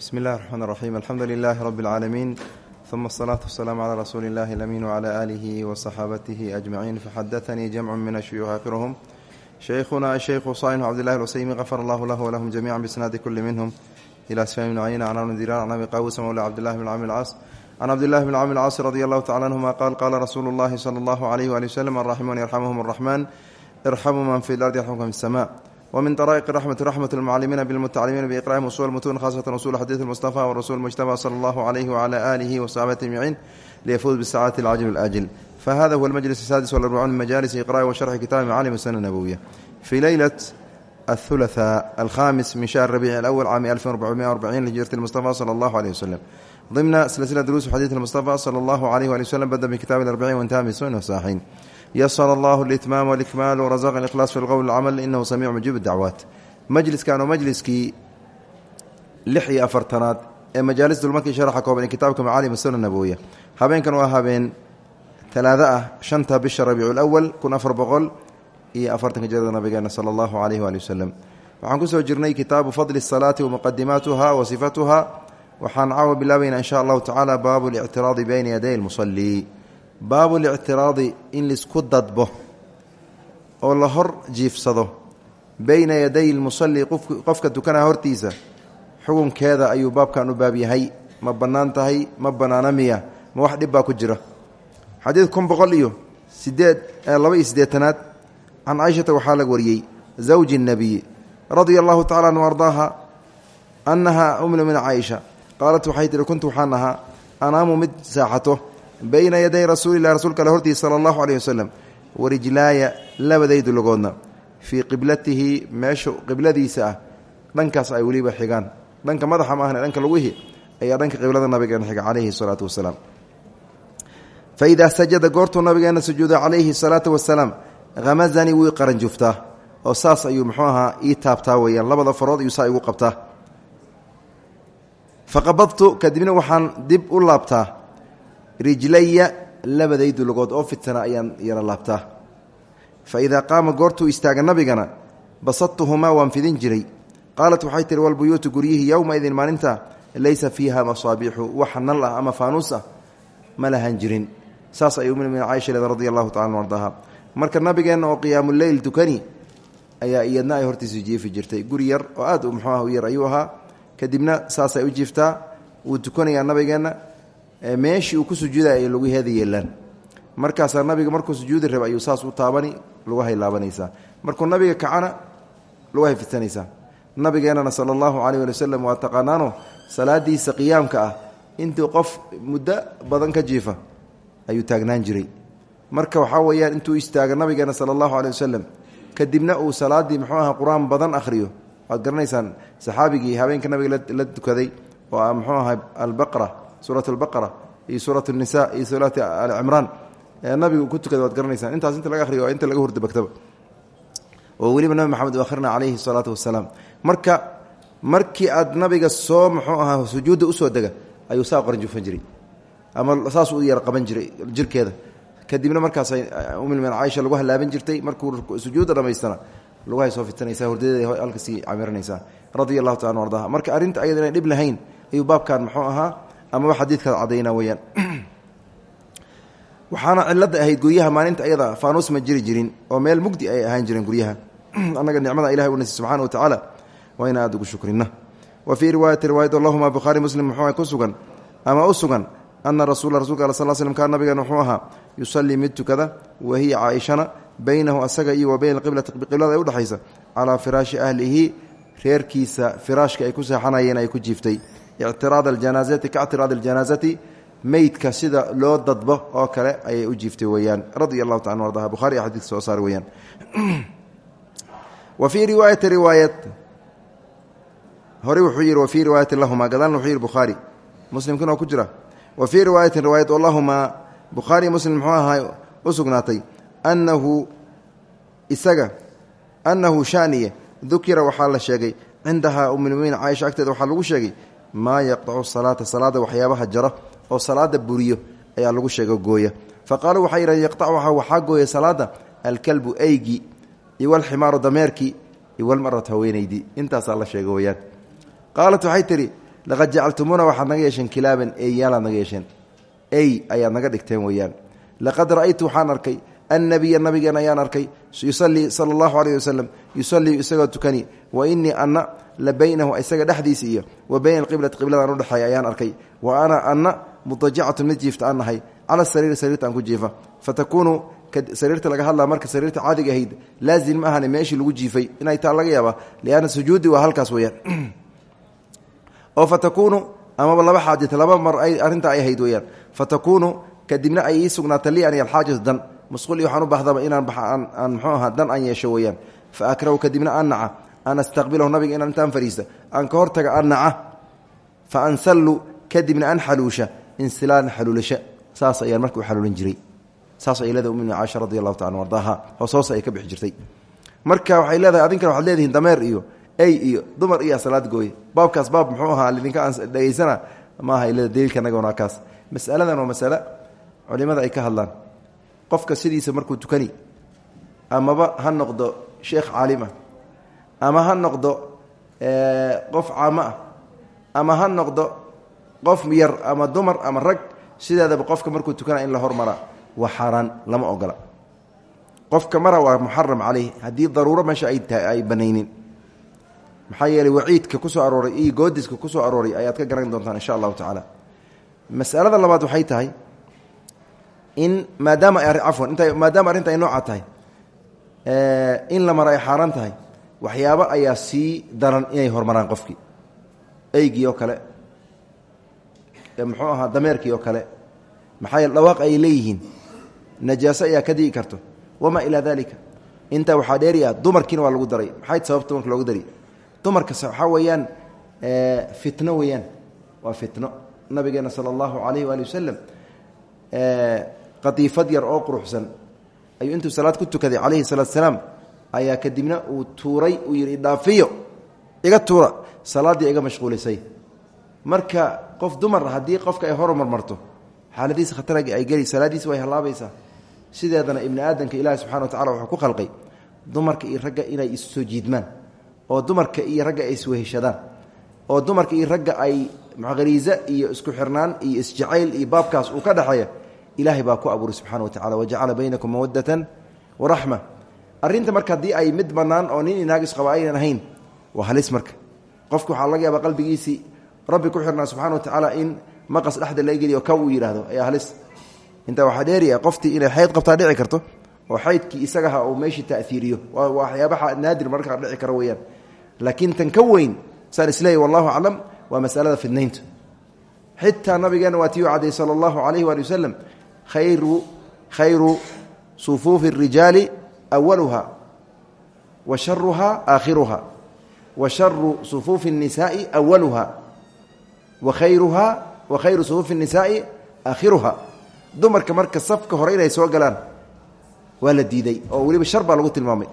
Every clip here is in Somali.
bsmi اllahi الرحmn الرaxيm alxamdu لilh rb العaalamiin ثuma الصlaaة والسلام عlى rasuuli اllahi الأmin وعlى آlihi وصaxaabatihi أجmaciin faxadaثnii jamc min الshuyuuخ akhirhm shaykhuna aلshaykhu صaalح cbdالlahi الcusaymi غafar allah lah wlahum jamiعa bsnaadi kuli minhm ilى sfam bn cayna can bn diran can abi qawusa mawla cbdillahi bn cami اlcaas can cabdillahi bn cami اlcaas radi allahu tacala anhuma qaal qaala rasuulu اllahi slى اllahu عlyh wali wslm alraximuun yarxamhm الraxman irxamuu man fi اlardi yarxamkum fi الsma wmin daraa'iq raxmati raxmat lmucalimiina bilmutacalimiina biiqra'ihim usul mutun khasatan usul xadiid mustafa warasul mujtaba sala allahu calayhi wacala aalihi wasaxbati ajmaciin liyafuuz bisacaati alcajl alaajil fahada huwa almajlis asaadis walarbacuun min majalis iqra'i wa sharxi kitabi macaalim sana nabowiya fii leylat athulutha alkhamis min shahr rabiici alawal caami alfin arbacumiya arbaciin hijrati lmustafa sala allahu aleyh waslem ضمن سلسلة دروس حديث المصطفى صلى الله عليه وآله وسلم بدأ بكتاب الأربعين وانتهى بسنة وصاحين ysr allah اlitmaam wاlkmaal wrazaq اlkhlaas fi lqowl اlcamal inahu samiic mujiib dacwaat majliskan oo majliskii lix iyo afartanaad ee majaalis dulmarkii sharaxa kooban ee kitaabka macaalim suna nabowiya habeenkan waa habeen talaado ah shanta bisha rabiicu lawal kun afar boqol iyo afartanka jirada nabigeena sala allahu alayh waali waslem waxaan kusoo jirnay kitaabu fadli الsalaati wamuqadimaatuha wa sifatuha waxaan caawa bilaabayna in sha allahu tacala baabu اlictiraadi bayna yaday اlmusalii baabu lictiraadi in la isku dadbo oo la hor jiifsado beyna yaday lmusalli qofka tukanaa hortiisa xukunkeeda ayuu baabkan u baab yahay. Ma bannaan tahay ma bannaana miya ma wax dhib baa ku jira. Xadiid kun boqol iyo sideed laba iyo siddeetanaad can caaishata waxaa laga wariyey zawji الnabiy radia allahu tacala anhu ardaaha annaha umnu min caaisha qaalat waxay tihi kuntu waxaan ahaa anaamu mid saaxato bayna yaday rasuulilah rasuulka ale hortiisa sala allahu aleyh wasalam warijlaaya labadaydu logoodna fii qiblatihi meesha qibladiisa ah dhankaas ay weliba xigaan. Dhanka madaxa ma ahne dhanka laguhi ayaa dhanka qiblada nabigeena xiga calayhi salaatu wasalaam. Fa idaa sajada goortuu nabigeena sujuuda calayhi salaatu wasalaam hamazanii wuu qaranjuftaa oo saas ayuu muxuu ahaa ii taabtaa weeyaan. Labada farood ayuu saa igu qabtaa. Faqabadtu kadibna waxaan dib u laabtaa rijlaya labadaydu lugood oo fidtana ayaan yara laabtaa. Fa idaa qaama goortuu istaaga nabigana basadtuhumaa waan fidin jiray. Qaalat waxay tihi walbuyuutu guryihii yowmaidin maalinta laysa fiiha masaabiixu wax nal ah ama faanuus ah ma lahan jirin. Saas ay ummin caaisha leeda radi allahu tacala marka nabigeenna oo qiyaamuleyl tukani ayaa iyadna ay hortiisa jiifi jirtay. Guri yar oo aad u muxuu ah u yar ayuu ahaa. Kadibna saasay u jiiftaa wuu tukanayaa nabigeenna meeshii uu ku sujuuday ay luguheeda yeelaan. Markaasaa nabiga markuu sujuudi raba ayuu saas u taabani lugahay laabanaysaa markuu nabiga kacana lugahay fidsanaysaa nabigeennana sala allahu caleyh wali wasalam waa taqaanaano salaadiisa qiyaamka ah intuu qof muddo badan ka jiifa ayuu taagnaan jiray. Marka waxaa weeyaan intuu istaaga nabigeena sala allahu caley wasalam kadibna uu salaaddii muxuu aha qur'aan badan akhriyo. Waad garanaysaan saxaabigii habeenka nabiga la tukaday oo ah muxuu aha albaqra suurat albaqara iyo suurat nisa iyo suurat alcimraan ee nabigu ku tukada waad garanaysaan intaas inta laga ahriyo inta laga hurdabagtaba oo weliba nabi maxamed u akhrina calayhi salaatu wasalaam marka markii aad nabiga soo muxuu ahaa sujuudda u soo dega ayuu saa qoran jufan jiray. Ama saas u yar qaban jiray jirkeeda kadibna markaasay umilmen caaisha lagu halaaban jirtay markuu sujuudda dhammaystana laguhay soo fitanaysa hurdadeeda halkasii camiranaysaa radia taala ardaha. Marka arrinta ayada inay dhib lahayn ayuu baabkan muxuu ahaa amaba xadiidkaad caddaynaa weyaan waxaana cilada ahayd guryaha maalinta ayada faanuus ma jiri jirin oo meel mugdi ay ahaan jireen guryaha. Annaga nicmada ilahay unasi subxana wa tacaala waa ina aad ugu shukrina wa fii riwaayati riwaayad allahuma bukhaari muslim muxuu ku sugan ama u sugan ana rasuula rasulka al sal slm kaan nabigeena wuxuu ahaa yusallii mid tukada wa hiya caaishana baynahu asaga iyo wa bayna qiblati qiblada ay udhexaysa calaa firaashi ahlihi reerkiisa firaashka ay ku seexanayeen ay ku jiiftay ictiraad aljanaasati ka ictiraad aljanaasati meydka sida loo dadbo oo kale ayay u jiiftay weyaan radia allahu taala ardaha buhari a xadidka soo saar weyaan wa fii riwaayati riwaayat hore wuxuu yihi wa fii riwaayati lahuma gadaalna wuxuu yihi bukhaari muslimkuna oo ku jira wa fii riwaayatin riwaayat oo lahumaa bukhaari muslim muxuu ahaa u sugnaatay annahu isaga annahu shaniye dukira waxaa la sheegay cindahaa umulmuminiin caaisha agteeda waxaa lagu sheegay maa yaqtacu salaata salaada waxyaabaha jara oo salaada buriyo ayaa lagu sheego gooya. Fa qaaluu waxay yidhahdeen yaqtacuha waxaa gooya salaada alkalbu eygi iwalximaaru dameerkii iwalmaratu haweenaydii intaasaa la sheega weyaan. Qaalat waxay tidhi laqad jacaltumuuna waxaad naga yeesheen kilaaban eyyaalaad naga yeesheen. Ey ayaad naga dhigteen weeyaan laqad ra'aytu waxaan arkay annabiya nabigeena ayaan arkay yusalii sala allahu aleyh wasalam yusalii isagoo tukani wa inii ana la baynahu isaga dhexdiisa iyo wa bayna alqiblati qibladaan udhexeeya ayaan arkay. Wa ana ana mutajacatun mid jiifta aan nahay. Cala sariiri ku jiifa. Fatakuunu sariirta laga hadlaa marka sariirta caadiga ahayd laazim ma ahane meeshii lagu jiifay. Inay taa laga yaaba lianna sujuudi waa halkaas weyaan oo fatakuunu amaba laba xaajata laba mar arrintaa ay ahayd weyaan fatakuunu kadibna ay ii li ani alxaajatu dan. Musquli waxaan u baahdaba inaan aan mxuu aha dan aan yeesho weyaan fa akrahu kadibna aan an astaqbilahu nabiga inaan intaan fariista aan ka hortaga aan naca fa ansallu kadibna an xaluusha insilaan xaluulasha. Saas ayaan marka u xaluulin jiray. Saas ay leedahay ummi caasha radi allahu taala ardaaha hoos hoos ay ka bixi jirtay. Marka waxay leedahay adinkana waxaad leedihiin dameer iyo ey iyo dumar iyo salaad gooye baabkaas baab muxuu ahaa lidinka aan dhegeysana maaha ilada daliilka naga wanaa kaas. Masaladan waa masale culimada ay ka hadlaan. Qofka sidiisa markuu tukani amaba ha noqdo sheekh caalim ah ama ha noqdo qof caamo ah. Ama ha noqdo qof yar ama dumar ama rag. Sideedaba qofka markuu tukana in la hormara waa xaaraan lama ogola. Qofka mara waa muxaram caleyh haddii daruuro meesha ay banaynin. Maxaa yeeley ku soo arooray iyo goodiska ku soo arooray ayaad ka garan doontaan insha allahu tacaala. Masalada labaad waxay tahay in maadaama ay cafwan inta maadaama arrinta ay nooca tahay in la maro ay xaaraan tahay waxyaabo ayaa sii daran inay hormaraan qofkii. Eygii oo kale muxuu ahaa dameerkii oo kale maxaa yeele dhawaaq ay leeyihiin. Najaaso ayaa ka digi karto. Wamaa ilaa dalika intaa waxaa dheeri ah dumarkiina waa lagu daray. Maxay sababta dumarka loogu dari dumarkas waxaa weeyaan fitno weeyaan. Waa fitno. Nabigeena sala allahu calayhi waali wasalam qadiifad yar oo quruxsan ayuu intuu salaad ku tukaday calayhi salaatu salaam ayaa kadibna uu tuuray uu yidhi idhaafiyo iga tuura salaaddii iga mashquulisay. Marka qof dumar haddii qofka ay horumarmarto xaaladiisa khataragi ay geli salaadiisa way hallaabaysaa. Sideedana ibni aadamka ilaahi subxana wa tacala wuxuu ku khalqay dumarka iyo ragga inay issoo jiidmaan oo dumarka iyo ragga ay isweheshadaan oo dumarka iyo ragga ay hariize iyo isku xirnaan iyo isjacayl iyo baabkaas uu ka dhexeeya ilaahay baa ku abuuray subxana wa tacala wajacala baynakum mawadatan waraxma arrinta marka haddii ay mid bannaan oo nin inaag isqaba aynan ahayn waa halis marka. Qofka waxaa laga yaabaa qalbigiisii rabbi ku xirnaa subxana wa tacaala in maqas dhexda laga geliyo. Ka uu yidhaahdo halis. Intaa waxaa dheeriya qoftii inay xayd qabtaa dhici karto oo xaydkii isagaha uu meeshii ta'iiriyo waa waxyaabaha naadir markaa dhici kara weyaan laakiin tan ka weyn saan isleeyay wallahu aclam waa masalada fidnaynta xitaa nabigeena waa tii u cadday sala allahu calayhi waali wasalam khayru khayru sufuufi الrijaali awaluha wa sharuha aakhiruha wa sharu sufuufi الnisaai awaluha wa khayruha wa khayru sufuufi الnisaai aakhiruha dumarka marka safka hore inay soo galaan waa la diiday oo weliba shar baa lagu tilmaamay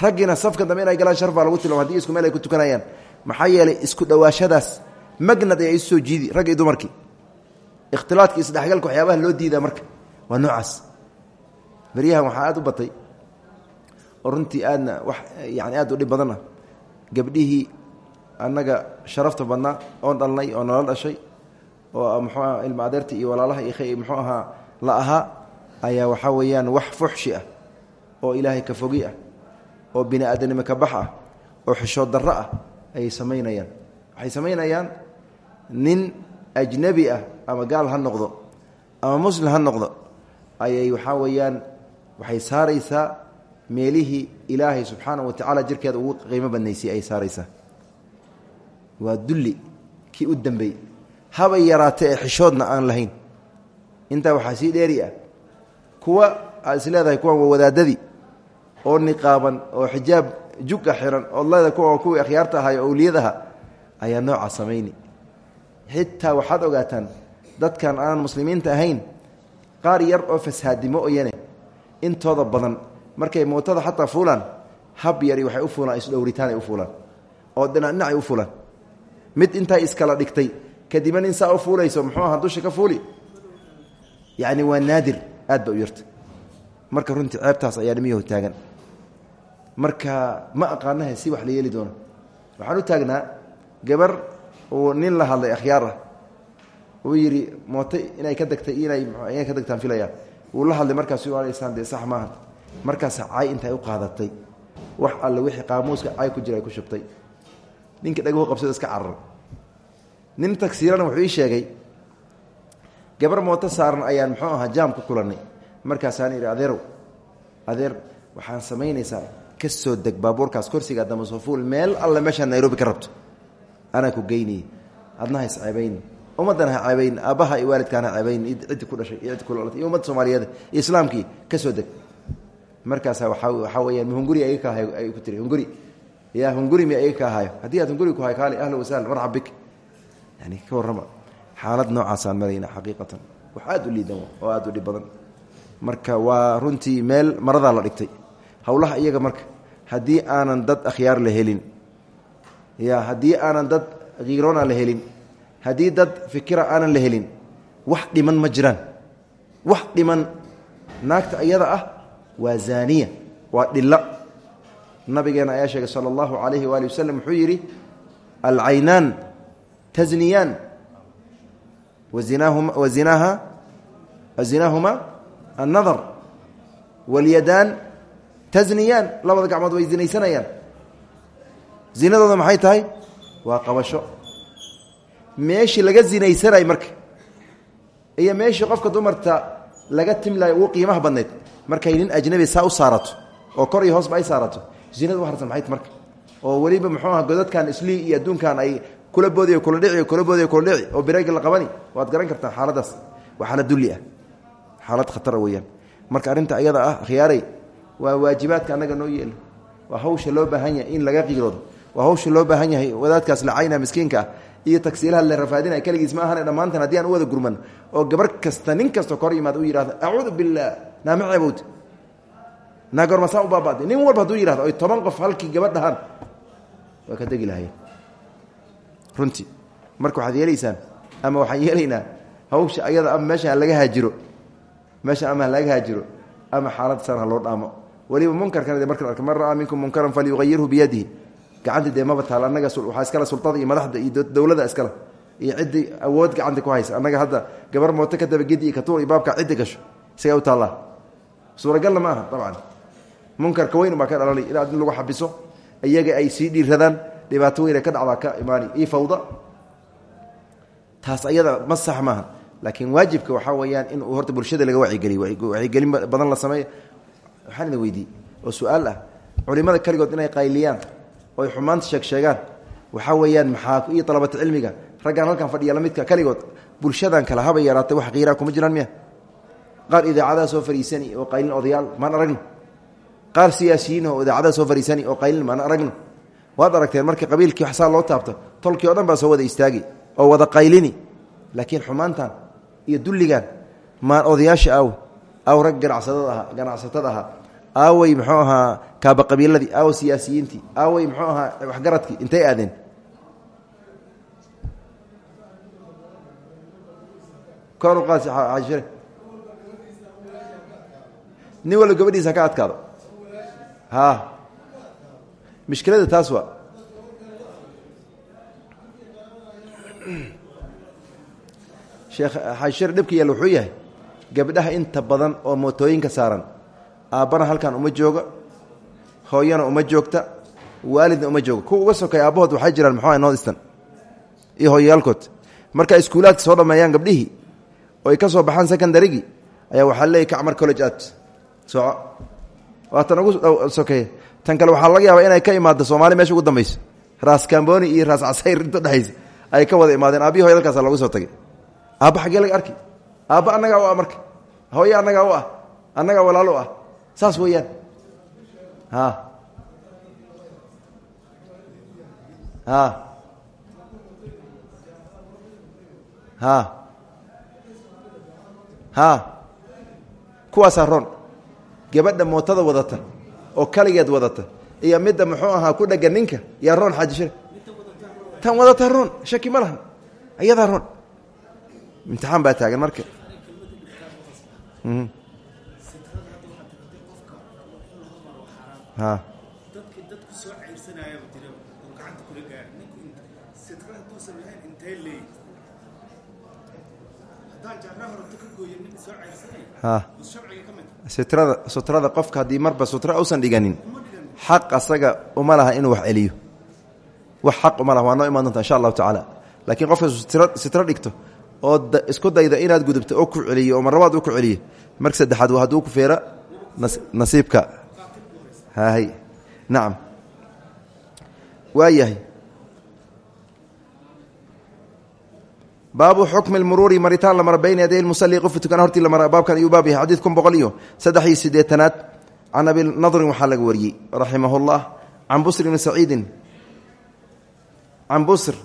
raggiina safka dambe inay galaan shar baa lagu tilmaamay hadii isku meel ay ku tukanayaan maxaa yeelay isku dhowaashadaas magnad ayaa isu soo jiidi ragg iyo dumarkii ikhtilaadka isdhexgalka waxyaabaha loo diidaa marka waa noocaas beryahan waxaa aad u batay oo runtii aadna wax yani aad u dhib badan ah gabdhihii annaga sharafta badnaa oon dhalnay oo nala dhashay oo muxuuaha ilma adeerta iyo walaalaha iyo muxuu ahaa la ahaa ayaa waxaa weeyaan wax fuxshi ah oo ilaahay ka fogi ah oo bini aadanimo ka bax ah oo xishood darro ah ayay samaynayaan. Waxay samaynayaan nin ajnebi ah ama gaal ha noqdo ama muslim ha noqdo ayay waxaa weeyaan waxay saaraysaa meelihii ilaahay subxaana wa tacaala jirkeeda ugu qiimo badnaysay ayay saaraysaa waa dulli kii u dambeey habay yaraatay ee xishoodna aan lahayn. Intaa waxaa sii dheeri ah kuwa aad is leedahay kuwan waa wadaadadii oo niqaaban oo xijaab juga xiran ood leedahay kuwa kuwii akhyaarta ahay oo awliyadaha ayaa noocaa samayni. Xitaa waxaad ogaataan dadkan aanan muslimiinta ahayn qaar yar oo fasaadimo oyane intooda badan markay mootada xataa fuulaan hab yari waxay u fuulaan isdhowritaan ay u fuulaan oo dhinacdhinacay u fuulaan mid intaa iskala dhigtay kadibna nin saa u fuulayso muxuu aha dusha fuuli? Yacni waa naadir aad ba u marka runtii ceebtaas ayaa dhimiyaho taagan. Marka ma aqaanahe si wax la yeeli doono. Waxaan u taagnaa gabar uu nin la hadlay akhyaar ah uu yidhi inay ka degtay inay inay ka degtaan filayaan. Wuu la hadlay markaasu alaysaan dee sax maaha markaas cay intay u qaadatay. Wax alle wixii qaamuuska cay ku jira ku shubtay. Ninka dhagahu qabsado iska carar nin tagsiirana wuxuu ii sheegay gabar mooto saaran ayaan muxuu ahaa jaam ku kulannay markaasaan idhi adeerow adeer waxaan samaynaysaa ka soo deg baabuurkaas korsiga damasofuul meel alle meeshaa nairobi ka rabto. Anaa ku geynayay adna ha isceebayni ummaddan ha ceebayni aabbaha iyo waalidkaan ha ceebayni ciddi ku dhashay iyo ku dhalatay iyo soomaaliyeed islaamkii ka soo deg markaasaa waaa waxaa weyaan hunguri ay ku tiri hunguri ya hunguri mi aga ka ahayo haddii aad hunguri ku hay kaali ahla wasahlan marxab bik yani ka warrama xaalad noocaasaan marayna xaqiiqatan. Wax aad u liidan oo aad u dhib badan. Marka waa runtii meel maradaa la dhigtay. Howlaha iyaga marka haddii aanan dad akhyaar la helin ya haddii aanan dad khiiroona la helin haddii dad fikira aanan la helin wax dhiman ma jiraan. Wax dhiman naagta iyada ah waa zaaniya waa dhilla nabigeena ayaa sheegay sala allahu calayhi waali waslem wuxuu yidhi alcaynaan tazniyaan. Wazinaaha zinaahuma annadar. Walyadaan tazniyaan. Labada gacmood way zinaysanayaan. Zinadooda maxay tahay? Waa qabasho. Meeshii laga zinaysanay marka iyo meeshii qofka dumarta laga timlayo ugu qiimaha badnayd markay nin ajnabi saa u saarato oo kor iyo hoosba ay saarato. Zinadu harsan maxayt marka? Oo weliba muxuu aha godadkan islii iyo adduunkan ay kula boodiyo kula dhici kula boodiyo kula dhici oo biraagi la qabani waad garan kartaan xaaladaas. Waa dulli ah. Xaalad khatara weeyaan. Marka arrinta ayada ah khiyaaray waa waajibaadka annaga noo yeelo waa hawsha loo baahan yahay in laga qiiroodo. Waa hawsha loo baahan yahay wadaadkaas lacayna miskiinka iyo tagsiilaha la rafaadinaya keligiis ma ahane dhammaantan haddii u wada gurman oo gabar kasta nin kasta kor yimaado u yihahdo acuudu billaah naama ceebowd naagormasaa u baaba'day nin walba haduu yihahdo ay toban qof halkii gabadh dhahaan waa ka degi lahayen runtii marka waxaad yeelaysaan ama waxaan yeelaynaa hawsha ayada ama meesha ha laga haajiro meesha ama laga haajiro ama xaalad ha loo dhaamo. Weliba munkarkan marka arka man ra'aa minkum munkaran falyuqayirhu biyadihi. Gacanta dee maba taal annaga waxaa iskale sultada iyo madaxda iyo dowladda iskale iyo ciddii awood gacanta ku haysa. Annaga hadda gabar mooto ka dabagedi iyo katuur iyo baabka gasho isagaa u suuragalna ma aha dabcan. Munkarka weyn ka dhalanay inaad in lagu xabiso iyaga ay sii dhiiradaan dhibaato weyne ka dhacdaa ka imaani. Iyo fawda. Taas ayada ma maaha laakiin waajibka waxaa weeyaan in horta bulshada laga wacigeliyo wacyigelin badan la sameeyo. Waxaan idin weydiiyey oo su'aal ah culimada keligood inay qayliyaan oo ay xumaanta sheeg sheegaan weeyaan maxaa iyo dalabata cilmiga raggaan halkan fadhiya lamidka keligood bulshadan kale haba yaraatay wax qiiraa kuma jiraan miya qaar idaacadaha soo fariisani oo qaylin odayaal maan aragno qaar siyaasiyiin oo idaacadaha soo fariisani oo qaylin maan aragno waad aragteen marka qabiilkii waxsaa loo taabto tolkii o dhan baa soo wada istaagi oo wada qaylini laakiin xumaantan iyo dulligan maan odayaasha aaw aaw rag ganacsadad ahaa ganacsatada ahaa aawey kaaba qabiiladii aaw siyaasiyiintii aawey muxuu ahaa waxgaradkii intay aadeen kor nin walba gabadhiisa ka adkaado. Ha. Mishkilada taas waa. Sheekh xashir dhibka yaal wuxuu yahay gabdhaha inta badan oo mootooyinka saaran. Aabbana halkan uma jooga hooyana uma joogta waalidna uma jooga kuwa uga sokay aabbahood waxay jiraan muxuu northstan iyo hooyayaalkood. Marka iskuulaadka soo dhammeeyaan gabdhihii ay ka soo baxaan secondarygii ayaa waxaa leeyay kacmar college waa tan ugu sokeeye tan kale waxaa laga yaabaa inay ka imaado soomaali meesha ugu dambayso raas kamboni iyo raas casayr inta dhexaysa ay ka wada imaadeen. Aabbihi hoy halkaasa lagu soo tagay. Aabba xaggee laga arki. Aabba annagaa u ah marka. Hooye annagaa u ah. Annagaa walaalo u ah. Saas weeyaan. A a a ha kuwaasaa roon gabadha mootada wadata oo kaligeed wadata. Iyo midda muxuu ahaa ku dheggan ninka yaa roon xaajishire tan wadataa roon shaki ma lahan. Ayadaa roon. Imtixaan baa taagan marka. Ha. Sitrada sutrada qofka haddii marba sutra usan dhiganin xaq asaga uma laha inuu wax celiyo. Wax xaq uma laha waa noo imaan doonta insha allahu tacaala. Laakiin qofka sitro dhigto oo isku dayda inaad gudubto oo ku celiyo oo marlabaad u ku celiyo marka saddexaad waa hadduu ku feera nasiibka. Hay. Nacam waa baabu xukmi lmuruuri maritaan la mara bayna yaday musali qofka tukana hortii la mara baabkan ayuu baab yahay xadiid kun boqol iyo saddex iyo sideetanaad can abi nadrin waxaa laga wariyey raximah llah can busr ibni saciidin can busr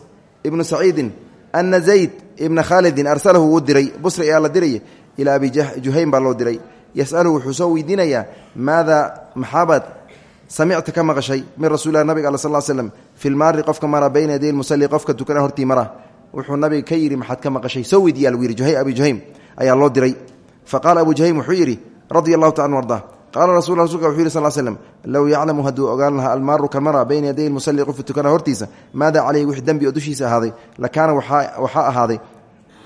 ibni saciidin ana zayd ibna khaalidin arsalahu wuu diray. Busri ayaa la diraya ilaa abi juhaym baa loo diray. Yasaluhu wuxuu soo weydiinayaa maadaa maxaabaad samicta ka maqashay min rasuulilah nabiga al sal slm fi lmaari qofka mara bayna yaday musali qofka tukana hortii mara wuxuu nabiga ka yidhi maxaad ka maqashay? Soo weydiiya yidhi. Abi juhaym ayaa loo diray. Fa qaala abu juhaym wuxuu yidhi taala arda qaala rasul rasulka wuxuu yidhi sal slm low yaclamu hadduu ogaan lahaa almaaru kan mara bayna yaday musali qofka tukana hortiisa maada caleyhi wix dembi oo dushiisa ahaaday lakaana waxaa ahaaday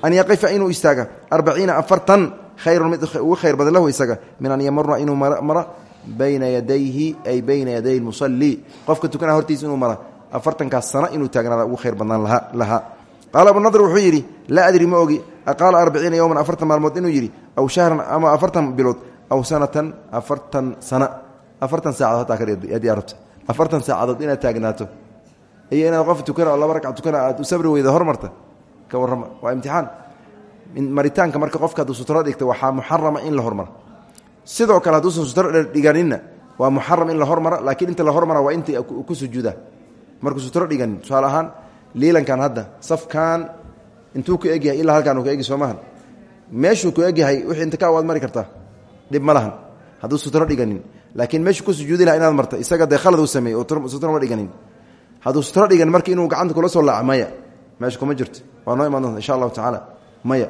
an yaqifa inuu istaaga arbaciina afartan khayrun mid ugu khayr badan lahu isaga min an yamura inuu mara bayna yadayhi ay bayna yaday musali qofka tukana hortiisa inuu mara afartankaas sano inuu taagnaada ugu khayr badnaan lahaa qaala abunadr wuxuu yidhi laa adri ma ogi aqaala arbaciina yowman afartan maalmood inuu yidhi aw shahran ama afartan bilood aw sanatan afartan sana afartan saacadood hataa kadii arabta afartan saacadood inaad taagnaato iyo inaad qof tukana oo laba ragca tukana aad u sabri weyda hormarta ka warrama waa imtixaan maritaanka marka qofka hadduu sutro dhigta waxaa muxarama in la hormara sidoo kale hadduusan sutro dhiganinna waa muxaram in la hormara laakiin inta la hormara waa inta ku sujuuda markuu liilankan hadda safkan intuu ku egyahay ilaa halkaan uu ka egi soo maahan meeshuu ku egyahay wixii inta ka waad mari kartaa dhib ma lahan. Sutro dhiganin laakiin meeshuu ku sujuudi laha inaad marta isaga dee uu sameeyey oo sutro ma dhiganin. Hadduu sutro dhigan marka inuu gacanta kula soo laaca maya. Kuma jirto. Waa noo imaan insha allahu tacaala maya.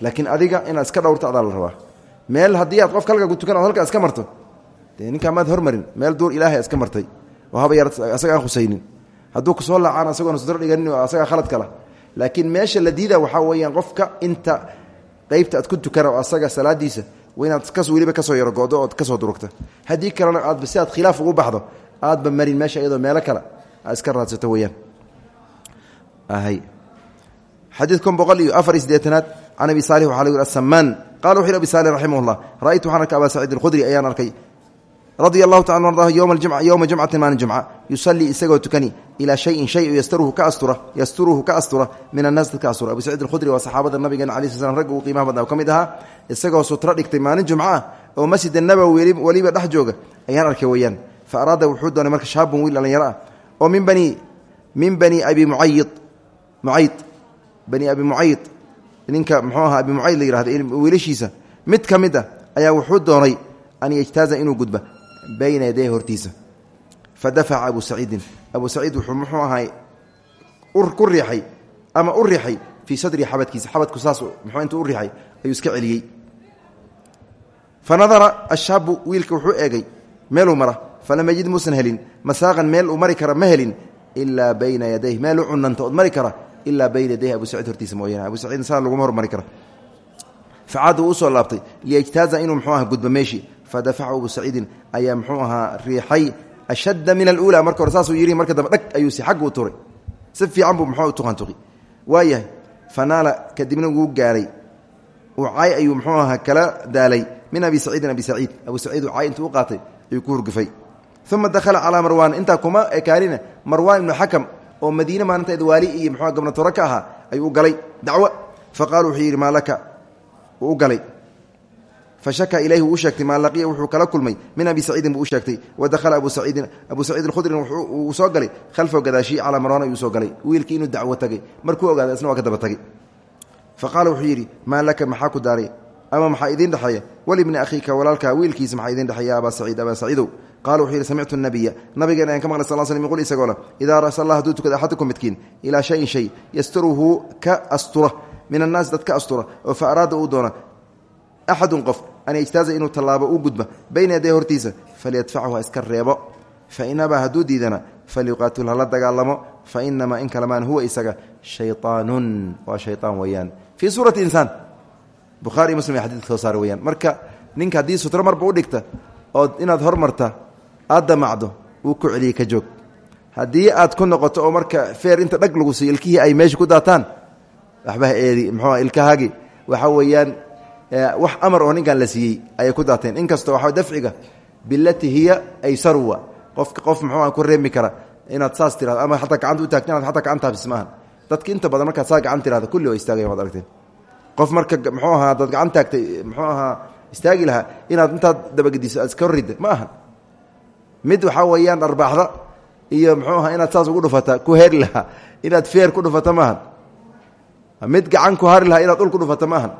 Laakiin adiga inaad iska dhowrto adaa la rabaa. Meel haddii aad qof kalga ku tukan od halkaa iska marto dee ninkaa maad hormarin. Meel duur ilaahay iska martay oo yar asaga aan khusaynin hadduu ku soo laacaan asagoona sutro dhiganin asagaa khalad kala. Laakiin meesha la diida waxaa qofka inta qeybta aad ku tukana oo asaga salaadiisa waa inaad kas weliba ka soo yarogodo ood ka soo durugta. Haddii kalena aadba si khilaaf ugu baxdo aadba marin meesha iyadoo meelo kale aad iska raadsato weyaan xadiid kun boqol iyo afar iyo sideetanaad can waxa lagu yhi asamaan qala wuxu yhi abi saalix raximah llah ra'aytu waxaan arkay aba saciid alkhudri radia allahu taala ardah yowma jumcati maalin jumca yusalii isagoo tukani ilaa shayin shay yasturuhu ka astura min annaas dadka astura. Abu saciid alkhudri waa saxaabada nabigeena alai sl ragga uu qiimaha badna ka mid ahaa isagoo sutro dhigtay maalin jumca ah oo masjida nabowi weliba dhex jooga ayaan arkay weeyaan. Fa araada wuxuu doonay marka shaabun wiil dhallinyaro ah. Oo min bani min bani abi mucayid mucayd bani abi mucayd ninka muxuu ahaa abi mucayd la yihahda wiilashiisa mid ka mid a ayaa wuxuu doonay an yajtaaza inuu gudba bayna yaday hortiisa. Fa dafaca abu saciidin. Abu saciid wuxuu muxuu ahay ku riixay ama u riixay fii sadrii xabadkiisa. Xabadku saas muxuu intuu u riixay ayuu iska celiyey. Fa nadara ashaabu wiilka wuxuu eegay meeluu mara. Falam yajid muusan helin. Masaaqan meel uu mari kara ma helin. Ilaa bayna yadayh meel u cunanta ood mari kara. Ilaa bayna yadayh abu saciid hortiisa mooyaane. Abu saciidna saa laguma hormari kara. Facaada uu u soo laabtay. Liyajtaaza inuu muxuu fadafacahu abu saciidin ayaa muxuu ahaa riixay ashadda min aluula. Marka hore saasuu yidhi marka dambe dhag ayuu si xaggu u turay. Si fiican buu muxuu tuqantuqi waayahay fanaala kadibna wuu gaaray uu caay ayuu muxuu ahaa kala daalay. Min abi saciidin abi saciid. Abu saciid uu caay intuu u qaatay ayuu ku hurgufay. Uma dakhala calaa marwaan. Intaa kuma ekaanina marwaan ibnu xakam oo madiine maalinteed waali iyo muxuu gobnatoro ka ahaa ayuu u galay. Maa laka? U galay fashaka ilayhi wuu sheegtay maa laqiya wuxuu kala kulmay min abi saciidin buu u sheegtay wa dakhala abu saciidin abu saciid alkhudrin wuu soo galay khalfahu gadaashii calaa marwaan ayuu soo galay wiilkii inuu dacwo tagay markuu ogaaday isna waa ka daba tagay fa qaala wuxuu yidhi maa laka maxaa ku daaray ama maxaa idiin dhexeeya walibni akhiika walaalkaa wiilkiisa maxaa idiin dhexeeya abaa saciid abaa saciidow qaala wuxuu yidhi samictu nabiya nabigeena ayaan ka maqlay sal slm yqul isagoo le idaa rasalla hadduu tukada axadukum midkiin ilaa shayin uu an yajtaaza inuu tallaabo u gudba bayna yaday hortiisa falyadfachu ha iska reebo. Fain abaa hadduu diidana falyuqaatil hala dagaalamo. Fa inamaa in kalamaan huwa isaga shayطaanun waa shayطaan weeyaan. Fii suurati insaan bukhaari muslim ay xadidka soo saara weyaan marka ninka haddii sutro marba u dhigta ood inaad hormarta aad damacdo wuu ku celiyey ka joog. Haddii aad ku noqoto oo marka feer inta dhag lagu siiyo ilkihii ay waxa weeyaan wax amar oo ninkan la siiyey ayay ku daateen. Inkastoo waxa dafciga bilati hiya aysaruwa qofka qof muxuu ku reemi kara inaad saas tirado ama xataa gacanta u taagto inaad xataa gacan taabsis maahan dadka inta badan markaad saa gacan tirahdo kulli waa istaagayan waad aragteen. Qof marka muxuu ahaa hadaad gacan taagtay muxuu ahaa istaagi lahaa inaad intaad dabagediso aad iska ridda ma ahan mid waxaa weeyaan arbaaxda iyo muxuu ahaa inaad saas ugu dhufata ku heri lahaa. Inaad feer ku dhufata maahan mid gacan ku hari lahaa inaad dhul ku dhufata maahan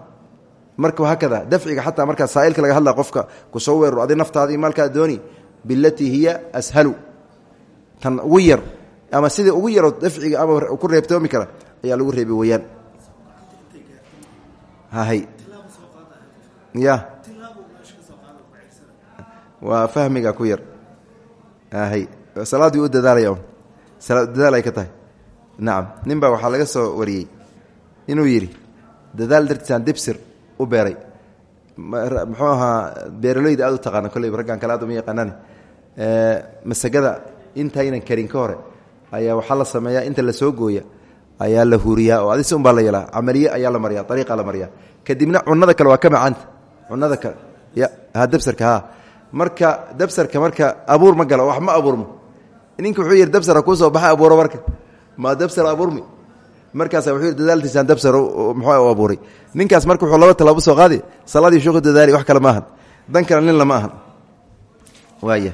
marka haakada dafciga xataa markaa saailka laga hadla qofka ku soo weeraro adi naftaadii maalkaad dooni bilatii hiya ashalu. Tan ugu ama sidii ugu yaroo dafciga ama ku reebtoomi kara ayaa lagu reebi weyaan. Ya. Waa fahmiga ku yar. Hahay salaaddii u dadaalaya dadaal ay ka tahay. Nacam nin baa laga soo wariyey. Inuu yidhi dadaal dartiisaan dibsir u beeray. Muxuu ahaa beeraleyda aad u taqaana kolleyba raggan kale aad uma yaqaanaan masagada intaynan karin ka hore ayaa waxaa la sameeyaa inta la soo gooya ayaa la huuriyaa oo adis unbaa la yeelaa camaliye ayaa la mariya ariiqa la mariyaa. Kadibna cunada kale waa ka macaanta. Cunada kale ya dabsarka ha marka dabsarka marka abuur ma galo wax ma abuurmo. Ninka wuxuu yidhi dabsara kuu soo baxa abuuro marka. Ma dabsar abuurmi markaasa wuxuu dadaaltiisaan dabsar muxuu u abuuray. Ninkaas marka wuxuu laba talaabo soo qaadi salaadii shuu dadaali wax kale ma ahan. Dan kale nin lama ahan. Waaya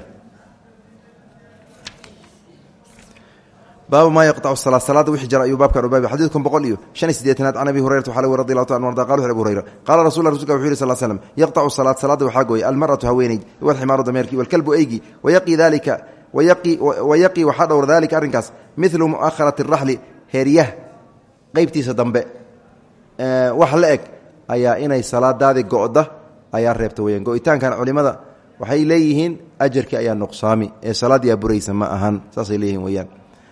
baabu maa yaqtacu salaa salaadda wixii jara ayuu baabkan ubaabi xadiidkun boqol iyo shan iyo sideetanaad can abi hurayrata waxaa lagu radi allahu taala arda qala wuxu abu hurayra qaala rasulullah rasulka wuxu yihi sal l slam yaqtacu salaad. Salaadda waxaa gooya almaratu haweeneyd walximaaru dameerkii walkalbu eygi wayaqii daalika wayaqii waxaa dhowr daalika arrinkaas midlu mu'akharati araxli heeryah qaybtiisa dambe wax la eg ayaa inay salaadaadii go'da ayaa reebta weyaan go'itaankan culimada waxay leeyihiin ajarkii ayaa nuqsaami ee salaaddiyaa buraysa ma ahan saasay leeyihiin weyaan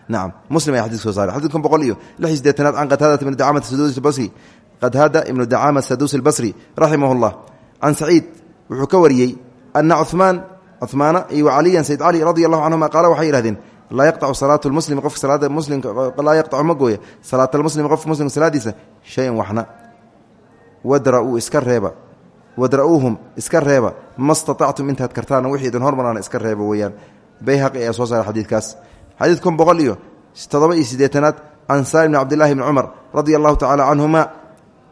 nacam muslim ayaa xadis soo saaray xadidkan boqol iyo lix iyo sideetanaad can qataadata ibni dacamata saduusi basri qataada ibnu dacama saduusi albasri raximah llah can saciid wuxuu ka wariyey ana cumaan cumaana iyo caliyan sayd cali radi allahu canhuma qaala waxay yihahdeen laa yaqtacu salaat muslim qofka salaada muslimka laa yaqtacu ma gooya salaat almuslimi qofka muslimka salaadiisa shayan waxna. Wadra'uu iska reeba. Wadra'uuhum iska reeba. Ma statactum intaad kartaana wixii idin hormaraana iska reeba weeyaan. Bayhaqi ayaa soo saara xadiidkaas. Xadiid kun boqol iyo toddoba iyo siddeetanaad can salim bn cumar radia allahu tacala canhuma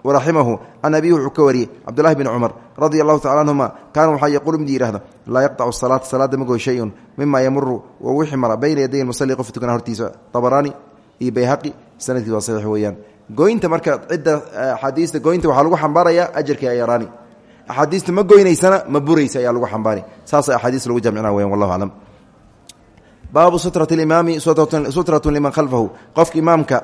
waraximahu can abihi wuxuu ka wariyey cabdullahi bni cumar radia allahu tacala canhuma kaana waxaa yaquulu mid yihahda laa yaqطacu salaata salaada ma gooy shayun mima yamuru wa wixii mara bayna yaday musalli qof tukana hortiisa dabaraani iyo bayhaqi sanadkiis waa saxiix weeyaan gooynta marka cidda axaadiista gooynta waxaa lagu xambaarayaa ajarkii ayaraani axaadiista ma goynaysana ma buraysa ayaa lagu xambaari saasa axaadiis lagu jamcina weyan wallahu aclam baabu sutrati limaami sutratun liman khalfahu qofka imaamka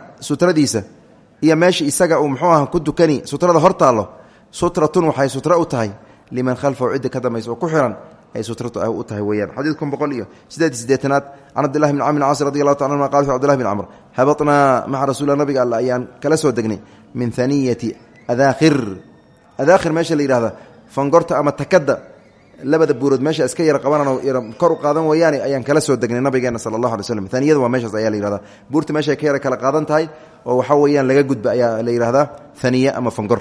iyo meesha isaga uu muxuu ah ku dukani sutrada hor taallo sutratun waxay sutro u tahay liman khalfahu cidda ka dambaysa oo ku xiran ay sutratu u tahay weyaan xadiidkun boqol iyo sideed iyo sideetanaad can cabdillahi bn camr caas radi taala anuma qala cbdillahi bn camr habatnaa maca rasuula nabiga alla ayaan kala soo degnay min haniyati adaakhir. Adaakhir meesha la yihahda fangorta ama takada labada buurood meesha iska yar qabanano kor u qaadan wayaane ayaan kala soo degnay nabigeena sala allahu alay slm aniyada waa meeshaas ayaa la yihahda buurta meeshay ka yara kala qaadan tahay oo waxaa weeyaan laga gudba ayaa la yihahdaa aniye ama fangor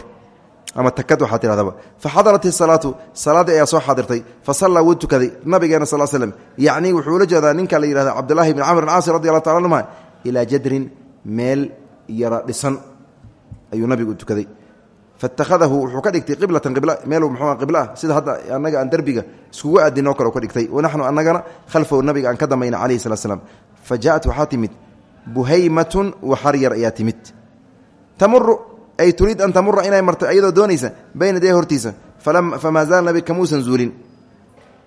ama takad waxaa tihahdaba fa xadarat isalaatu salaaddii ayaa soo xaadirtay fa sallaa wuu tukaday nabigeena sal slm yacnii wuxuu ula jeedaa ninka la yihahda cabdulahi bn camr caasi radi allahu taala anhuma ilaa jadrin meel yara dhisan ayuu nabigu tukaday fatakadahu wuxuu ka dhigtay qiblatan qibl meel mxu qibla ah sida hadda annaga aan derbiga iskugu aadinoo kale ka dhigtay. wanaxnu anagana khalfahu nabiga aan ka damayna calayhi salaa slam fa jaءat waxaa timid buhaymatun waxaryar ayaa timid tamuru ay turiid an tamura inay marto iyadoo doonaysa bayna dee hortiisa famaa zaala nabiga kamuusan zuulin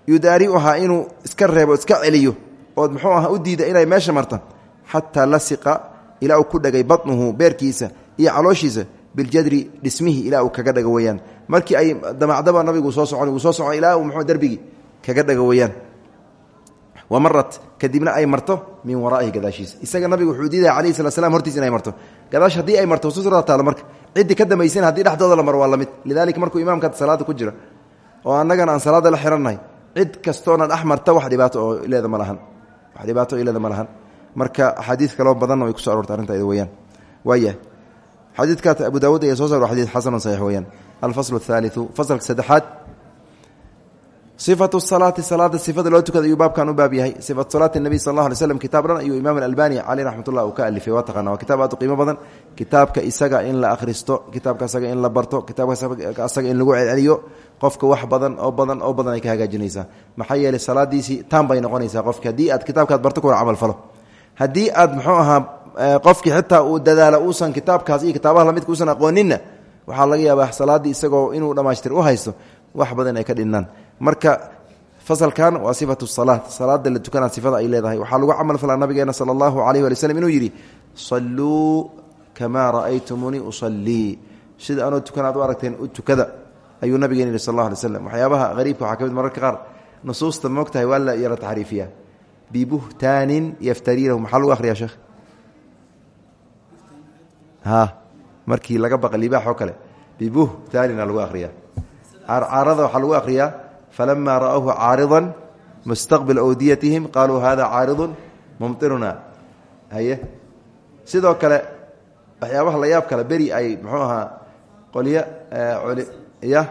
yudaaricuhaa inuu iska reebo iska celiyo ood mxuu aha u diida inay meesha marta xataa lasiqa ilaa uu ku dhagay batnuhu beerkiisa iyo calooshiisa biljadri dhismihii ilaa uu kaga dhago weyaan markii ay damacdaba nabigu soo socon uu soo soco ilaa uu mxuu derbigii kaga dhago weyaan kadibna ay marto min waraa'ihi gadaashiisa. Isaga nabiga wuxuu diidaya calayhi salat slam hortiisa inay marto. Gadaash haddii ay marto ku jira oo annagana aan salaada la xirannahay cid kastoona dhex marta wax oo leeda ma lahan. Wax dhibaato oo leeda ma lahan. Marka axaadiid kaloo badanna way kuso arortay arrintaeda weyaan xadiidkaas abu daawuud ayaa soo saar xadiid xasanun saxiix weyaan alfaslu athaaliu fasalka saddexaad. Sifatu salaati salaada sifada loo tukada ayuu baabkan u baab yahay. Sifatu salaati nabiy sal alla alay slam kitaab dhan ayuu imaam albani caleyh raxmatullah uu ka alifay. Waa taqana waa kitaab aad u qiimo badan. Kitaabka isaga in la akhristo kitaabka asaga in la barto kitaabka asaga in lagu celceliyo qofka wax badan oo badan oo badan ay ka hagaajinaysaa. Maxaa yeeley salaadiisii taan bay noqonaysaa qofki haddii aad qofkii xitaa uu dadaalo uusan kitaabkaas iyo kitaabaha lamidka uusan aqooninna waxaa laga yaabaa salaaddii isagoo inuu dhammaystir u haysto wax badan ay ka dhinnaan marka fasalkan waa sifatu salaat. Salaada la tukanaa sifada ay leedahay. Waxaa lagu camal falaa nabigeena sala allahu alayh wali slm inuu yidhi salluu kamaa ra'aytumuunii usallii. Sida anoo tukanaad u aragteen u tukada ayuu nabigeena yihi sal alla alay slam waxyaabaha hariibka waxaa ka mid mararka qaar nusuusta moogtahay waa la yaro taxriifiya bibuhtaanin yaftariinahu maxaa lagu akhriyaa sheekh markii laga baqa libaaxoo kale bibuhtaanina lagu akhriyaa. Carcarada waxaa lagu akhriyaa falamaa ra'awhu caaridan mustaqbila awdiyatihim qaaluu hada caaridun mumtiruna. Haye? Sidoo kale waxyaabaha la yaab kale beri ay muxuu ahaa qolyo ya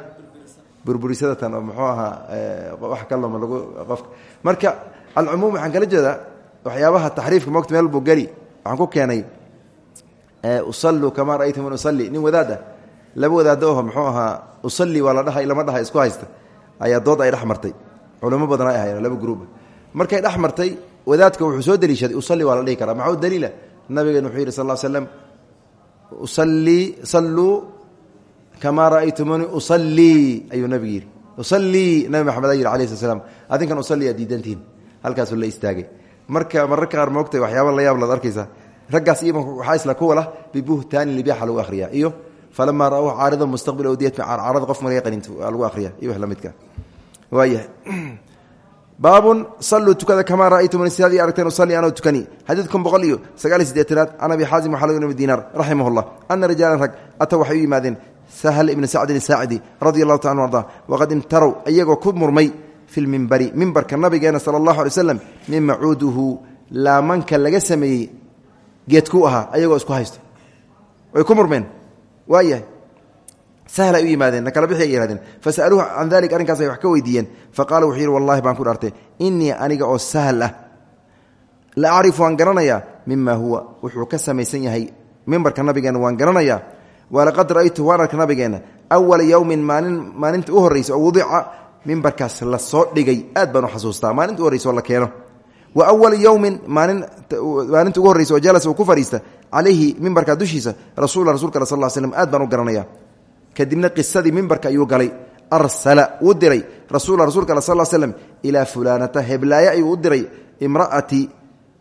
burburisada tan muxuu ahaa wax kaloma lagu qofka. Marka alcumuum waxaan kala jeedaa waxyaabaha taxriifka mogta meel buu geli waxaan ku keenay usalluu kamaa ra'aytum usalli. Nin wadaad ah laba wadaado oho ahaa usalli waa dhahay lama dhaha isku haysta. Ayaa dood ay dhex martay. Culamo badan ay ahaayeen laba gruuba markay dhex wadaadka wuxuu soo deliishaday usalli waa la dhihi karaa. Maxaa u daliila? Nabigeena wuxuu yidhi sal ll slam usallii salluu kamaa ra'aytumuni usallii ayuu nabigu yidhi. Usallii nabi maxamed a yidhi alayh slat adinkan usalli aad diidantihin la istaagay. Marka mararka qaar moogtay waxyaaba la yaab laad arkaysaa raggaas imanka waxaa isla kuwa lah bibuhtaanin libyaxa lagu akhriyaa. Iyo falamaa ra'uuhu caarida mustaqbil awdiyat caarada qof marga qaninta lagu akhriya iyo wax la midka. Waayahay. Baabun saluu tukada kamaa ra'aytumuni sidaadii aragteen usalli anoo tukani. Xadiidkun boqol iyo sagaal iyo siddeetanaad can abi xaasim waxaa laga nimi diinaar raximah llah ana rijaalan rag ata waxay u yimaadeen sahl ibni sacdin asaacidi radi allahu taala arda waqad imtarow iyagoo ku murmay fi lmimbari mimbarka nabigeena sala allahu alay waslam min macuuduhu geedkuu ahaa ayagoo isku haysto way ku murmeen. Waayahay sahlay u yimaadeen nakala bixi ay yihahdeen fasaluuhu can dalik arrinkaas ay wax ka weydiiyeen. Faqala wuxuu yidhi wallahi baan ku dhaartay. Innii aniga oo sahl ah. La acrifu waan garanayaa mima huwa. Wuxuu ka samaysan yahay mimbarka nabigeenna waan garanayaa. Walaqad ra'aytu waan arka nabigeenna awala yowmin maalin maalinta u horraysa oo wadica mimbarkaas la soo dhigay. Aad baan u xasuustaa. Maalinta u horraysa la keeno wa awala yowmin maalin maalinta ugu horraysa oo jalasa uu ku fadhiista calayhi mimbarka dushiisa rasuula rasulka al sal l slm aad baan u garanaya. Kadibna qisadii mimbarka ayuu galay. Arsala wuu diray. Rasuula rasulka al sal slm ilaa fulaanata heblaaye ayuu u diray. Imraati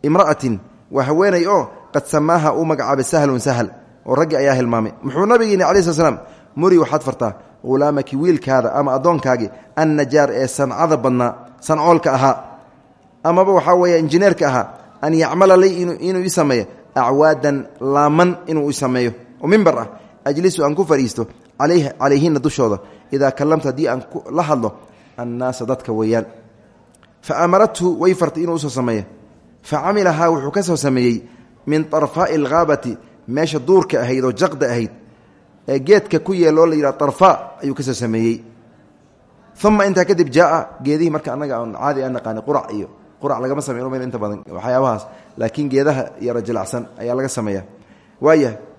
imra'atin waa haweenay oo qad samaaha uu magacaabay sahlun sahl oo raggii ayaa hilmaamay. Muxuu nabigeeni cala sl muri waxaad fartaa hulaamaki wiilkaada ama addoonkaagii annajaar ee sancada badnaa sancoolka ahaa amaba waxaa weeye injineerka ahaa an yacmala li inuu ii sameeyo acwaadan laaman inuu i oo mimbar ah ajlisu aan ku fadhiisto calayhina dushooda idaa kallamta haddii aan la hadlo annaasa dadka weeyaan. Fa amarathu way fartay inuu u soo fa camilahaa wuxuu ka soo sameeyey min arfaa'i alghaabati meesha duurka ahayd oo jaqda ahayd ee geedka ku yeeloo la yidhaha arfaa ayuu ka soo sameeyey. Uma intaa kadib jaaa geedihii marka annaga aan caadi aan naqaani qurac iyo qurac lagama sameyo meel inta badan waxyaabahaas laakiin geedaha yaro jilacsan ayaa laga sameeya waayahay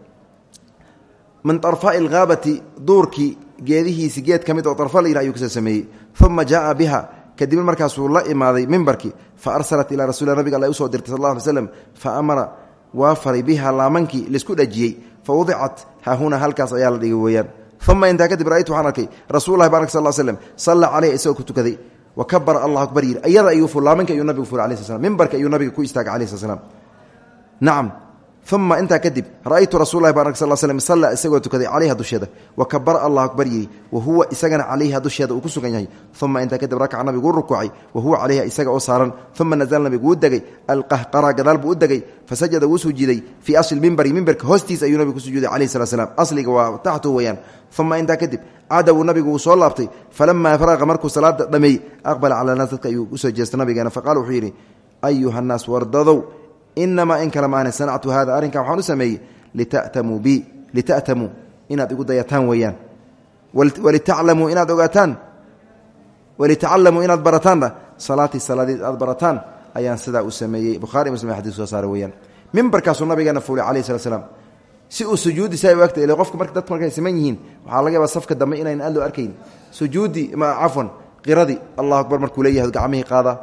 min arfaa'i alghaabati duurkii geedihiisi geed ka oo arfa la yidhah ayuu ka soo sameeyey. Uma jaaa biha kadibna markaasuu la imaaday mimbarkii fa arsalat ilaa rasul nabiga alla u soo dirtay sal lla alay slam fa amara waa faray biha laamankii la isku dhajiyey. Fa wadicat haahuna halkaas ayaa la dhigay weeyaan. Uma intaa kadib ra'aytu waxaan arkay rasuulahi baan ark sal slm salla caleyh isagoo tukaday wa kabara allah akbar. Yidhi ayada ayuu fu laamanka ayuu nabigu furay alai sl slam mimbarka ayuu nabiga ku istaagay alai sl slam nacam uma intaa kadib ra'aytu rasuulahi baan ark sal slm salla isagoo tukaday calayha dusheeda wa kabara allah akbar yiri wa huwa isagana calayha dusheeda uu ku sugan yahay uma intaa kadib rakaca nabiguu rukuucay wa huwa calayha isaga oo saaran uma nazala nabigu wuu degay alqahqara gadaal buu u degay fasajada wuu sujuuday fii asli mimbari mimbarka hoostiis ayuu nabigu ku sujuuday calayhi slat slam asliga waa taxtu weyaan uma intaa kadib caada wuu nabigu uu soo laabtay falamaa faraqa markuu salaada dhameeyey aqbala cala naas dadka ayuu u soo jeestay nabigeena faqala wuxuu yidhi ayuha wardadow inamaa in kale maane sanactu hada arrinkan waxaan u sameeyey litatamuu bi lita'tamuu inaad igu dayataan weeyaan walitaclamuu inaad ogaataan walitacallamuu inaad barataanna salaatii salaadeed aad barataan ayaan sidaa u sameeyey bukhaari muslim xadis soo saaray weyaan mimbarkaasuu nabigeena fuulay calayhi slat si uu sujuuddiisa ay u agta ila qofka marka dadku markay siman yihiin waxaa laga yaabaa safka dambe inayn aad loo arkayn sujuudi ma cafwan qiradii allahu akbar markuu leeyahay gacmihii qaada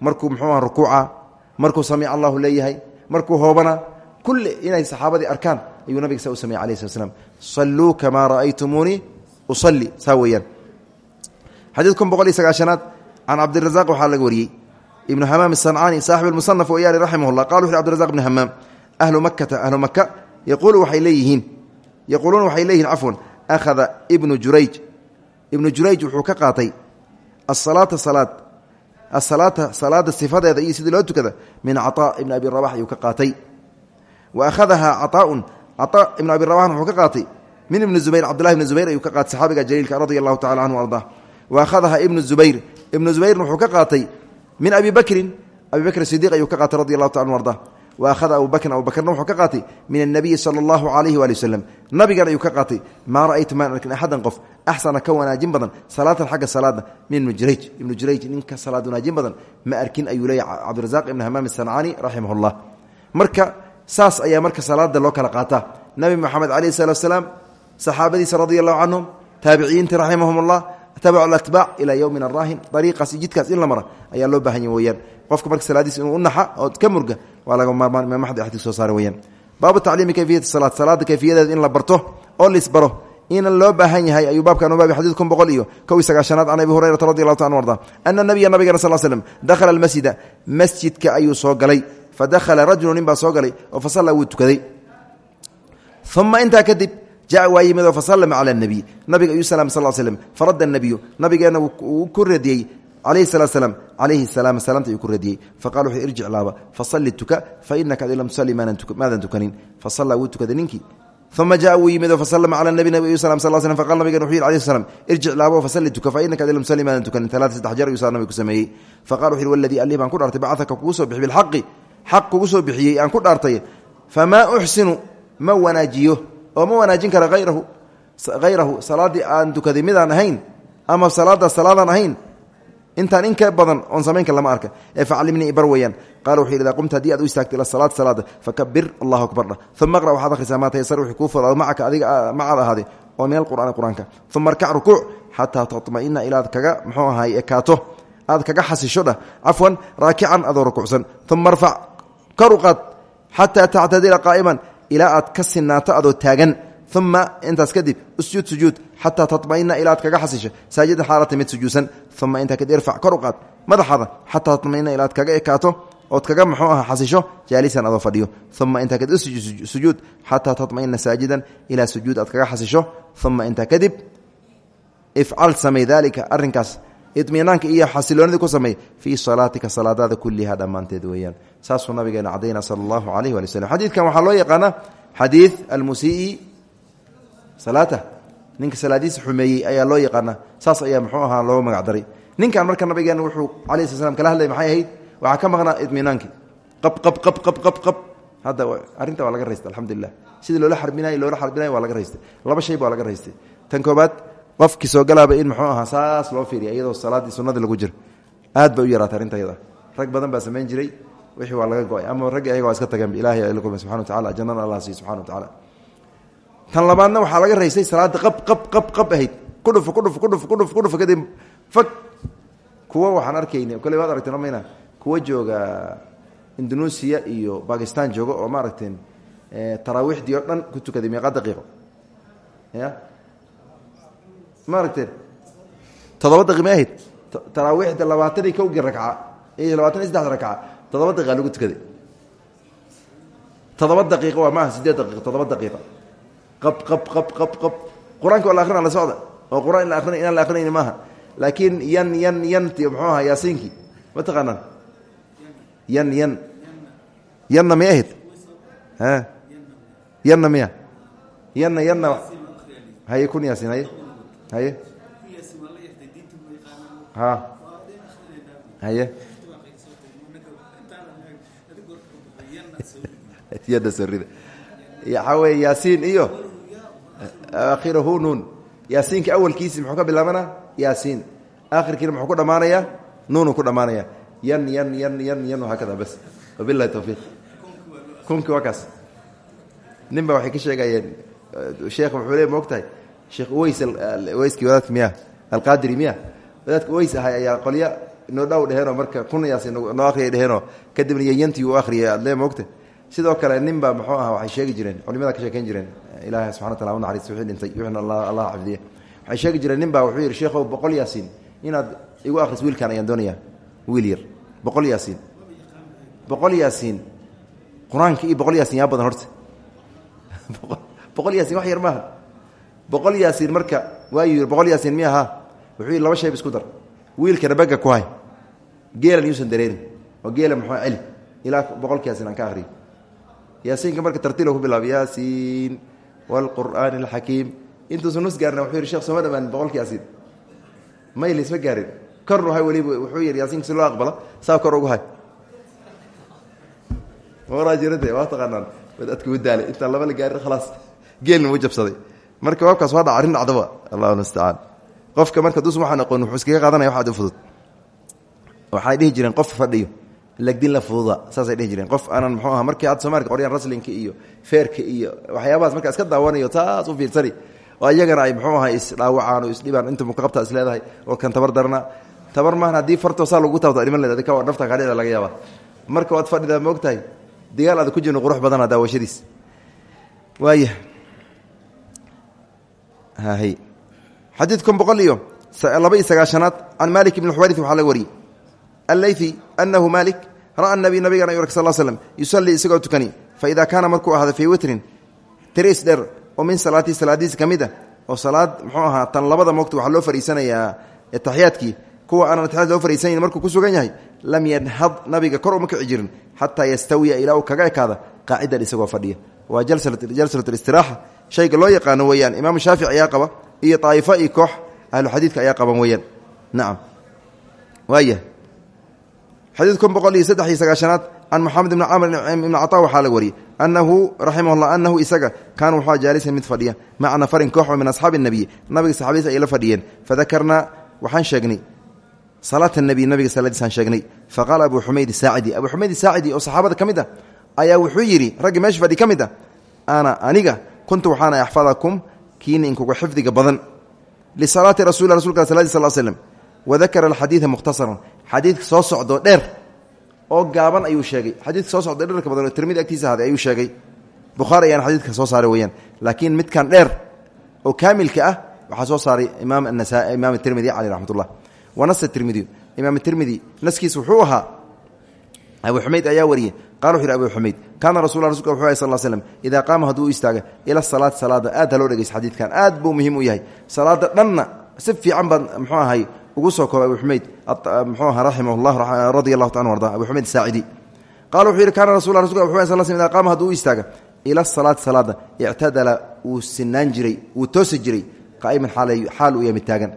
markuu muxuu aha rukuuca markuu samic allahu leeyahay markuu hoobana kulli inay saxaabadii arkaan ayuu nabiga saa u sameyey alayh slat slam salluu kamaa ra'aytumuunii usalli saa weeyaan. Xadiid kun boqol iyo sagaashanaad can cabdirazaq waxaa laga wariyey. Ibnu hamaam asancaani saaxib almusanaf wayaali raximah llah qala wuxu abdirazaq ibnu hamaam ahlu makata ahlu maka yaquulu waxay leeyihiin yaquuluuna waxay leeyihiin cafwan akhada ibnu jurayj. Ibnu jurayj wuxuu ka qaatay asalaata salaad asalaata salaada sifadeeda iyo sidii loo tukada min caطaa ibni abi rabax ayuu ka qaatay wa akhadahaa caطaaun caطaa ibn abi rabaxna wuxuu ka qaatay min ibni zubayr cabdullahi ibni zubayr ayuu ka qaatay saxaabiga jaliilka radia allahu tacala canhu ardah wa akhadahaa ibnu zubayr ibnu zubayrna wuxuu ka qaatay min abi bakrin abi bakr sidiq ayuu ka qaatay radi allahu taala anu ardah wa akhada abu bakrin abu bakrna wuxuu ka qaatay min annabiyi sala allahu calayhi waali wasalam nabigan ayuu ka qaatay maa ra'aytu maan arkin axadan qof axsana ka wanaajin badan salaatan xagga salaada min ibnu jurayj jurayj ninka salaad wanaajin badan ma arkin ayuu leeya cabdirazaq ibn hamaam asancaani raximah llah marka saas ayaa marka salaada loo kala qaataa. Nabi moxamed calayhi salatu wasalaam saxaabadiisa radia allahu canhum taabiciyiinta raximahum allah tabacu atbaac ilaa yowmina raahin ariiqaas iyo jidkaas in la mara ayaa loo baahan ya weyaan qofka marka salaadiis inuu u naxa oo ka murga waa laga maarmaan imaam soo saara weyaan baabu tacliimi kayfiyati salaad. Salaada kayfiyadeeda in la barto oo lisbaro inan loo baahan yahay ayuu baabkan ubaabi xadiid kun boqol iyo kow iyo sagaashanaad can abi hurayrata radi allahu ta anu arda. Ana nabiya nabigana sal slm dakhala almasjida masjidka ayuu soo galay. Fa dakhala rajulu nin baa soo galay oo fasalla wuu tukaday. Uma intaa kadib jac waa yimid oo fasalama cala nebiy aayu ku radiyey. Faqal wuuu irjic laaba fasalli tuka fainaka adi lam tusalli maadan tukanin. Fasallaa wuu tukaday ninkii. Uma jaa wuu yimid fasalama cala nabi nabig sl sal sl faqal nabigan wuxu yidhi alay slam irjic laabo fasalli tuka fainaka adi lam tusalli maadan tukanin. Talaata saddex jeer ayuu saa nabiga ku sameeyey. Faqal wuxu yidhi waladii allih baan ku dhaartay bacadaka kugu soo bixi bilxaqi xaq kugu soo bixiyey aan ku dhaartay famaa uxsinu ma wanaajiyo oo ma wanaajin kara hayrahu salaadii aan tukaday midaan ahayn ama salaadaas salaadaan ahayn intaan in ka badan oon samaynka lama arka. Ee faclimnii bar weeyaan. Qala wuxu yidhi idaa qumta haddii aad u istaagto ila salaad salaada allahu akbar. Dhah aqra waxaad akhrisaa maa tayasar wixii kuu fodaado macaka adiga macaad ahaaday. Oo min alqur'aani qur'aanka. Uma arkac rukuuc xataa tatma'ina ilaad kaga muxuu ahaay ekaato aad kaga xasisho dhah. Cafwan raakican adoo rukuucsan. Uma arfac kor u qaad. Xataa tactadila qaa'iman taagan. Uma intaas kadib usjuud sujuud xataa taطmaina ilaa aad kaga xasisho saajida xaalata mid sujuudsan uma intaa kadib irfac kor u qaad madaxaada xataa taطmaina ilaa aad kaga ekaato ood kaga muxuu aha xasisho jaalisan adoo fadhiyo uma intaa kadib sujuud xataa taطmaina saajidan ilaa sujuud aad kaga xasisho uma intaa kadib ifcal samey dalika arinkaas idminaanka iyo xasiloonidii ku sameey fii salaatika salaadaada kuliha dhammaanteed weeyaan saasuu nabigeena cadayna sala allahu alayh wali slm xadiidkan waxaa loo yaqaana xadiid almusii salaata ninka salaadiisa xumeeyey ayaa loo yaqaana saas ayaa muxuu ahaa loo magac daray ninkan marka nabigeena wuxuu alayh sl kala hadlay maxay ahayd? Waxaa ka maqnaa idminaankii qab qab qab qab qab qab. Hadda arrinta waa laga raystay alxamdulilah sidii loola xarbinay loola xarbinay waa laga raystay. Laba shay baa laga raystay. Tan koobaad qofkii soo galaaba in muxuu ahaa saas loo fiiriya iyadoo salaaddii sunnadii lagu jiro. Aad bay u yaraatay arrinta rag badan baa samayn jiray wixii waa laga go'ay ama raggi ayaga waa iska tageen ilahay lqum subxana wa tacala jannana allah siiy wa tacala tan labaadna waxaa laga raysay salaadda qab qab qab qab ahayd. Kudhuf kudhuf kudhuf kudhuf kudhuf kadib fag. Kuwa waxaan arkayna kole waad aragteen mayna kuwa jooga indonesia iyo bakistan jooga oo maaragteen taraawiixdii oo dhan ku tukaday meeqa daqiiqo ya? Ma aragteen? Toddoba daqi ma ahayd taraawiixda labaatan iyo kowgii ragca iyo labaatan iyo saddex ragca toddoba daqiiqa lagu tukaday toddoba daqiiqo waa maaha sideed daqiiqo toddoba daqiiqa qab qab qab qab qab. Qur'aanka waa la akhrina la socda. Oo qur'aan in la akrin inaan la akrinayni maaha. Laakiin yan yan yanti muxuu ahaa yaasiinkii ma taqaanaan? Yan yan. Yanna may ahayd? Yanna miya? Yanna yanna. Haye kun yaasin haye. Haye. Ha? Haye. Yada sorida waxaa weeye yaasiin iyo akhirahu nuun. Yaasiinka awalkiisi muxuu ka bilaabanaa yaasiin. Akhirkiina muxuu ku dhammaanayaa nuunuu ku dhammaanaya. Yan yan yan yan yan hakada bas wabilahi towfiiq kunkii waa kaas. Nin ba waxay ka sheegayeen sheekh wuxuu le moogtahay sheekh uweys uweyskii wadaadka miya alqaadiri miya wadaadka uweys ahay ayaa qolya noo dhaw dheheenoo marka kun yaasi noo akhriyay dheheenoo kadibna yayantii uu akhriyay adlee moogta sidoo kale nin baa muxuu aha waxay sheegi jireen culimada ka sheekeyn jireen ilaahay subxana wa tala u naxariis wixii dhintay wixina allah xifdiye waxay sheegi jireen nin wuxuu yidhi sheekhow boqol yaasiin inaad igu akhriso wiilkan ayaan doonayaa wiil yar boqol yaasiin boqol yaasiin qur'aanka iyo boqol yaasiin yaa badan horta. Boqol yaasiin wax yar maaha. Boqol yaasiin marka waayu yidhi boqol yaasiin miya ahaa wuxuu yidhi laba shayb isku dar wiilkana bagga ku hay geelan yuusan dareerin oo geela muxuu celi ilaa boqolka yaasiin aan ka akhriyo yaasiinka marka tartiilo ku bilaaba yaasiin waalqur'aani alxakiim intuusan nus gaarna wuxuu yidhi shekh sooma dhamaan boqolka yaasiin mayl isma gaarin. Kornu hay weliba wuxuu yidhi yaasiinka si loo aqbalo saa kor ugu hay waraajirade waa taqaanaan. Wadaadka u daalay. Intaan laba la gaarin khalaas geelna u jabsaday. Marka waabkaas waa dhac dhacdaba. Allahu mustacaan qofka marka dus waxaan aqoon wuxuu iskaga qaadanaya waxaad u fudud. Waxay dhihi jireen qof fadhiyo lagdin la fududa. Saasay dhihi jireen. Qof aanan muxuu aha markii aad soomaalika qoryaan raslinka iyo feerka iyo waxyaabahaas markaa iska daawanayo taas u fiirsani. Oo iyagana ay muxuu aha isdhaawacaan oo isdhibaan inta muqaqabta is leedahay oo kan tabar darna. Tabar maahan haddii fartoo saa lagu taabto dhiman leed ka nafta kaadhicda laga yaaba marka waad fadhidaa ma ogtahay? Digaal aad ku jirno qurux badana daawashadiis. Waaya hahy xadiidkun boqol iyo laba iyo sagaashanaad can malik ibni xuwarit waxaa laga wariyey allaythi anahu malik ra'a nabi nabigan ayuu ark sal slm yusallii isagoo tukani. Fa idaa kaana markuu ahda fii witrin tris dheer oo min salaatii salaadiisi ka mid a oo salaad muxuu ahaa tan labada moogta waxaa loo fariisanayaa taxiyaadkii kuwa aanan atixyaad loo fariisanayn markuu ku sugan yahay lam yanhad nabiga kor uma kici jirin xataa yastawiya ilaa uu kaga ekaada qaacidan isagoo fadhiya. Waa jalsat istiraaxa shayga loo yaqaano weeyaan imaamu shaafici ayaa qaba iyo daa'ifo iyo koox ahlu xadiidka ayaa xadiidkun boqol iyo saddex iyo sagaashanaad can moxamed ibni camr ibni cataa waxaa la wariyey anahu raximah llah anahu isaga kaana wuxua jaalisan mid fadhiya maca nafarin koox oo min asxaabi nabiy nabiga saxaabadiis ay la fadhiyeen. Fadakarnaa waxaan sheegnay salaata nabiy nabiga saladiisaan sheegnay faqaala abu xumayd saacidi abu xumayd saacidi oo saxaabada ka mid ah ayaa wuxuu yidhi raggii meesha fadhi ka mid a ana aniga kuntu waxaana axfadakum kiina inkuga xifdiga badan. Lisalaati rasul rasulka saladi sal slm wadakara alxadiida mukhtasaran xadiidka soo socdo dheer oo gaaban ayuu sheegay. Xadiidka soo socdo dherka badan oo tirmidi agtiisa ahday ayuu sheegay. Bukhaari ayaana xadiidka soo saaray weyaan laakiin midkan dheer oo kaamilka ah waxaa soo saaray imaam anasa imaam tirmidi caleyh raxmat ullah wanasa tirmidi imaam tirmidi naskiis wuxuu ahaa abu xumayd ayaa wariyey qala wuxu abu xumayd kaana rasul rasulka wuxu ahy sal l slm istaaga ila salaati salaada aad ha loo dhegeysta xadiidkan. Aad buu muhiim u yahay. Salaada dhanna si fiican baan muxuu ahay ugu soo koobay abu xumayd muxuu aha raximah llah radi allahu ta abu xumayd saacidi qala wuxuu yidhi kaana rasul rasulka wuxu ahy sal sl u istaaga ila salaati salaada ictadala wuu sinaan jiray wuu toosi jiray qaa'iman xaal uu yamid taagan.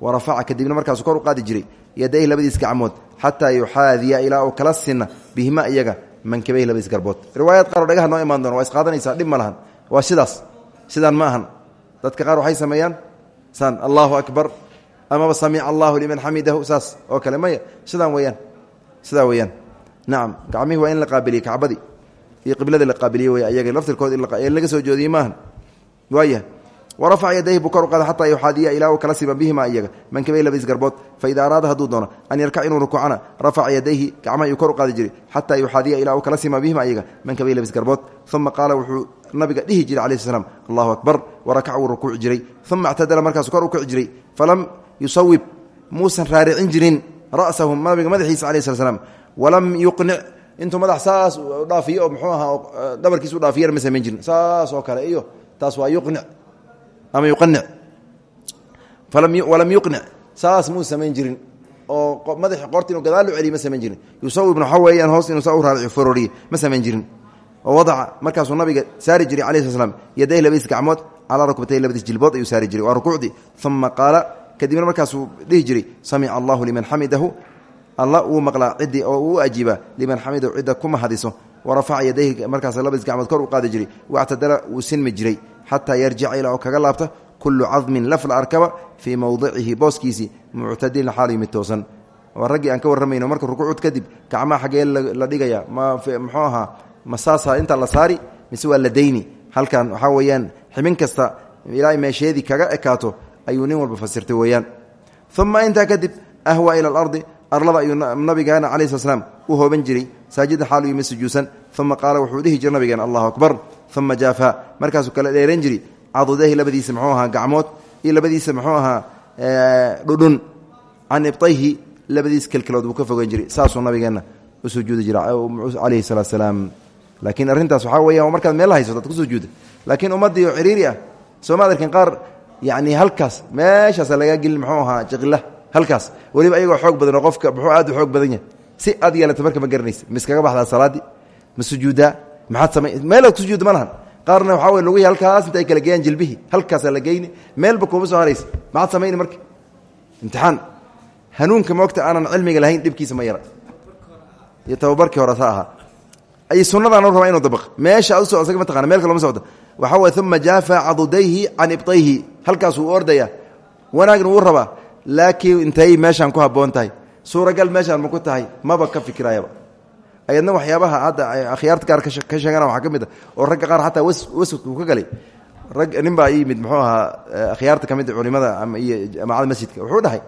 Warafaca kadibna markaasuu kor u qaadi jiray yadayhi labadiis gacmood xataa yuxaadiya ilaa uu kala sinna bihima iyaga mankabeyhi labadiis garbood riwaayaad qaar oo dhagaha noo imaan doona waa isqaadanaysaa dhib ma sidaas sidaan ma ahan. Dadka qaar waxay sameeyaan saan allahu akbar amaba samica allahu liman xamidahu saas oo kale maya. Sidaan weyaan sidaa weeyaan. Nacam gacmihii waa in la qaabiliyey kacbadii. Iyo qibladii la qaabiliye wey ayaga laftirkooda in laga soo joodiyey maahan. Waaya warafaca yadayhi buu kor u qaada xataa yuxaadiya ilaa uu kala siman bihima iyaga. Mankabay labadiis garbood faida araada hadduu doono an yarkac inuu rukuucana rafaca yadayhi gacmaha iyuu kor u qaadi jiray xataa yuxaadiya ilaa uu kala sima bihima iyaga. Mankabay labadiis garbood uma qaala wuxuu nabiga dhihi jiray calayi sl slam allahu akbar. Warakac wuu rukuuci jiray. Uma ictadala markaasuu kor u kici jiray. Falam yusawib muusan raaricin jirin ra'sahu nabiga madaxiisa calayi sl slam walam yuqnic intuu madax saas dhaafiyo oo muxuu ahaa dhabarkiisu dhaafiyana ma samayn jirin. Saas oo kale iyo taas waa yuqnic ama yuqanic walam yuqnic saas muu samayn jirin oo madaxi qorta inuu gadaal u celiy ma samayn jirin. Yusawibna waxaa weeyaan hoos inuu saa u raarici fororiye ma samayn jirin. Wadaca markaasuu nabiga saari jiray alayh sl slam yadayh labadiis gacmood calaa rukbatay labadiis jilbood kadibna markaasuu dhihi jiray samica allahu liman xamidahu. Alla uu maqlaa ciddii oo uu ajiiba liman xamidahu cidda ku mahadiso. Warafaca yadayhi markaas labadiis gacmood kor u qaadi jiray. Wactadala wuu sinmi jiray. Xataa yarjica ilaa kaga laabta kullu cadmin laf la arkaba fii mowdicihi booskiisii muctadilin xaal yimid toosan. Waa raggii aan ka warramayno marka rukuucud kadib gacmaha xaggee la dhigaya ma muxuu ahaa ma saasa inta la saari mise waa la dayni. Halkan waxaa weeyaan xibin kasta ilaa meesheedii kaga ekaato ayuu nin walba fasirtay weeyaan. Uma intaa kadib ahwa ila alardi arlada ayuu nabigeena calayi sl slam u hooban jiray. Saajida xaalu yimi sujuusan uma qaala wuxuu dhihi jiray nabigeena allahu akbar. Uma jaafa. Markaasuu kala dheeran jiri cadudehi labadiisa muxuu ahaa gacmood iyo labadiisa muxuu ahaa dhudhun. Can ibtayhi labadiis kelkelood buu ka fogeyn jiray. Saasuu nabigeenna u sujuudi jira calayhi salaatu salaam. Laakiin arrintaas waxaa weya yacni halkaas meeshaasa lagaa gelin muxuu ahaa jiqila halkaas weliba ayagoo xoog badan oo qofka muxuu aad u xoog badan yahay. Si aad yeelata marka ma garanaysa ma iskaga baxdaa salaaddii ma sujuuddaa maxaad samay? Meelaad ku sujuudda ma lahan. Qaarna waxaa wey luguhi halkaas inta ay kala geeyaan jilbihii. Halkaasaa la geyni meelba kuuma soo haraysa maxaad samayni marka? Imtixaan. Hanuunka moogta aanan cilmiga lahayn dhibkiisa ma yara. Iyo tababarkii hore sa ahaa. Ay sunadaan rabaa inuu dabaq. Meesha ad uso isaga mataqana meel kaloma socda waxaa waye uma jaafa cadudayhi can ibtayhi. Halkaasuu ordaya wanaagna wuu rabaa laakiin intay meeshaan ku habboon tahay. Suuragal meeshaan ma ku tahay maba ka fikirayaba ayadna waxyaabaha hadda akhyaarta qaar ka sheegana waxaa ka mid a oo ragga qaar xataa waswadka uu ka galay. Rag nin baa yimid muxuu ahaa akhyaarta ka culimada ama iyo jamaacada masjidka. Wuxuu dhahay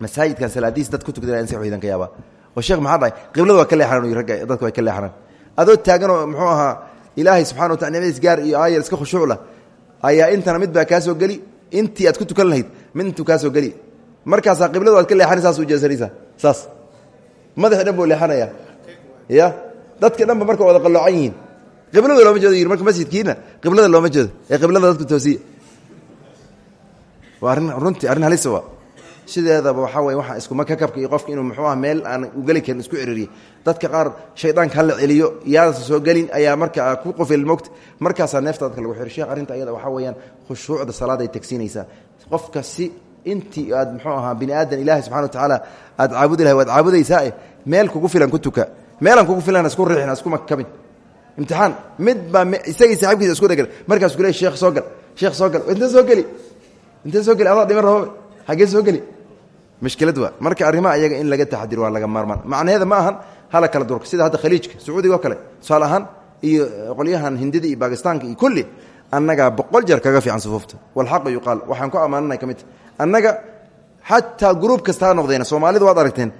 masaajidkan salaadiis dad ku tukada in ciidan ka yaabaa oo sheekh maxaa dhahay qiblada waa ka leexanaan ragga dadka way ka leexanaan. Adoo taaganoo muxuu ahaa ilaahay subxana wa taala nimadiis gaar iyo aayar iska khushuucla ayaa intana mid baa kaa soo geli. Intii aad ku tukan lahayd mid intuu kaa soo geli. Markaasaa qiblada waad ka leexana saas u jeesanaysaa saas. Madaxi dhan buu leexanaya. Ya? Dadka dhanba marka wada qalloocan yihiin. Qiblada looma jeedo marka masjidkiina qiblada looma jeedo. Ee qiblada dadku toosiya waa arrin runtii arrin halisa waa sideedaba waxaa weye waxa iskuma kakabka iyo qofka inuu muxuu ah meel aan ugeli karin isku ciririye dadka qaar shaydaanka hala celiyo yaadasa soo gelin ayaa marka ku qofil mogta markaasaa neefta dadka lagu xiro sheekh arrinta ayada waxaa weeyaan khushuucda salaaday tagsiinaysaa. Qofka si intii aad muxuu ahaa bini aadan ilaahay subxana wa tacaala aad caabudi lahay waad caabudaysaa meel kugu filan ku tuka. Meelaan kugu filan isku riixin isku makabin. Imtixaan. Mid baa isagii saaxibkiisa isku dhegan markaasuu ku leey sheekh soo gal. Sheekh soo gal. Intee soo geli. Intee soo geli. Adaa dhiman rababe xaggee soo geli mushkilad waa. Marka arrimaha iyaga in laga taxadiro waa laga maarmaan. Macnaheeda ma ahan hala kala durka sida hadda khaliijka sacuudiga oo kale. Tusaale ahaan iyo qolyahan hindida iyo baakistaanka iyo kulli annagaa boqol jeer kaga fiican sufuufta. Walxaqu yuqaal. Waxaan ku ammaananay ka midta annaga xataa gruub kasta ha noqdeen soomaalida waad aragteen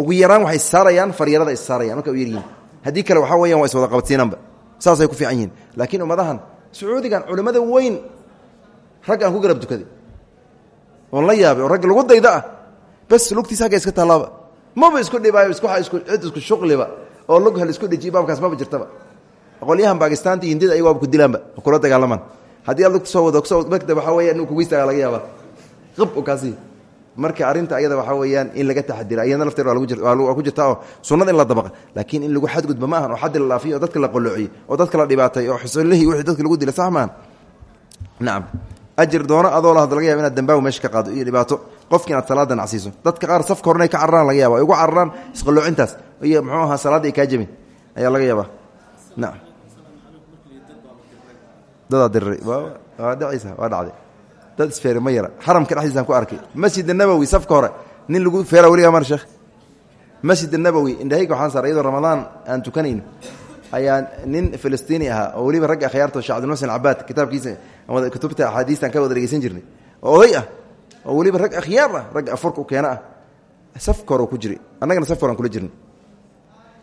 ugu yaraan waxay saarayaan faryarada is saarayaan. Marka u yaryihiin haddii kale waxaa weyan waa is wada qabadsiinanba. Saasay ku fiican yihiin. Laakiin ummadahan sacuudigan culimmada weyn rag aan ku garab tukaday oon la yaabay oo ragga lagu dayda ah bas lugtiisa agga iska tallaaba maba isku dhibaayo cid isku shuqliba oo lug hal isku dhejiyo baabkaas maba jirtaba qolyahan baakistaanta iyo hindida ayago waaba ku dilaanba kula dagaalamaan haddii aad lugta soo wado ku soo magta waxaa weya inuu kugu istaaga laga yaaba qib u kaasi marka arrinta ayada waxaa weeyaan in laga taxadira iyadna lafteed waa ku jirta oo sunnada in la dabaqa laakiin in lagu xadgudba ma ahan oo xaddi la dhaafiyo oo dadka la qoloociyo oo dadka la dhibaatay oo xusullihii wixii dadka lagu dila sax maahan nacam ajir doono adoo lahad laga yaba inaad dambaaw meesha ka qaado iyo dhibaato. Qofki inaad nacsiiso dadka qaar safka horena ka cararaan laga yaba ugu cararaan isqalloocintaas iyo muxuu ahaa salaadda ay kaa jebin ayaa laga yaabaa. Nacam dadaa diriray waa dhacaysa waa dhacday. Dad isfeere ma yara. Xaramka dhexdiisaan ku arkay. Masjid nabowi safka hore. Nin lagu feera weligaa mar sheekh? Masjid nabowi indhahayga waxaan saaray iyadoo ramadaan aan tukanayno. Ayaa nin filistiini ahaa oo weliba ragga akhyaarta sheh abdilmuxsin cabaad kitaabkiisa kutubta axaadiistaan ka wada dhegeysan jirnay. Oo oday ah. Oo weliba rag akhyaar ah. Ragga afurka keena ah. Ku jiray annagana safka horean kula jirnay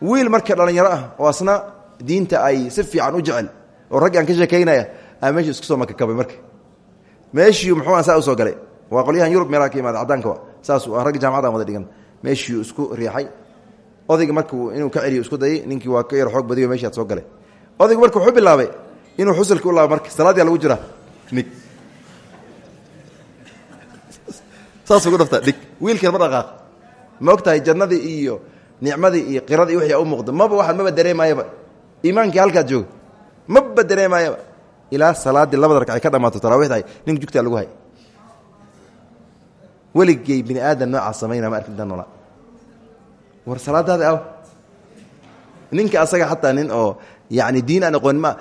wiil marka dhallinyaro ah oo asna diinta ay si fiican u jecel oo raggi aan ka sheekaynaya a meeshu isku soo makakabay marka. Meeshii muxuu saa u soo galay? Waa qolyahan yurub meelaha ka imaada caddaanka saas ragga jaamacadaan wada dhigan. Meeshii isku riixay. Odayga marka inuu ka celiyo isku dayay ninkii waa ka yar xoog badiyo meshaad soo galay. Odayga marka wuxuu inuu xusulki u laabo marka salaadyaa lagu jiraa. Nig. Saasuu ku dhaftaa dhig wiilkan ma dhaqaaq. Ma og tahay jannadii iyo nicmadii iyo qiradii wixii u muuqda. Maba waxaan maba dareemaayaba. Iimaankii halkaad jooga. Maba dareemaayaba. Ilaa salaaddii labada ragcay ka dhammaato taraawixda ay ninka jugtaa lagu hay weligay bini aadan noocaa samaynaa ma arki intaan noolaa war salaadaada aw ninka asaga xataa nin oo yani diin aan aqoon ma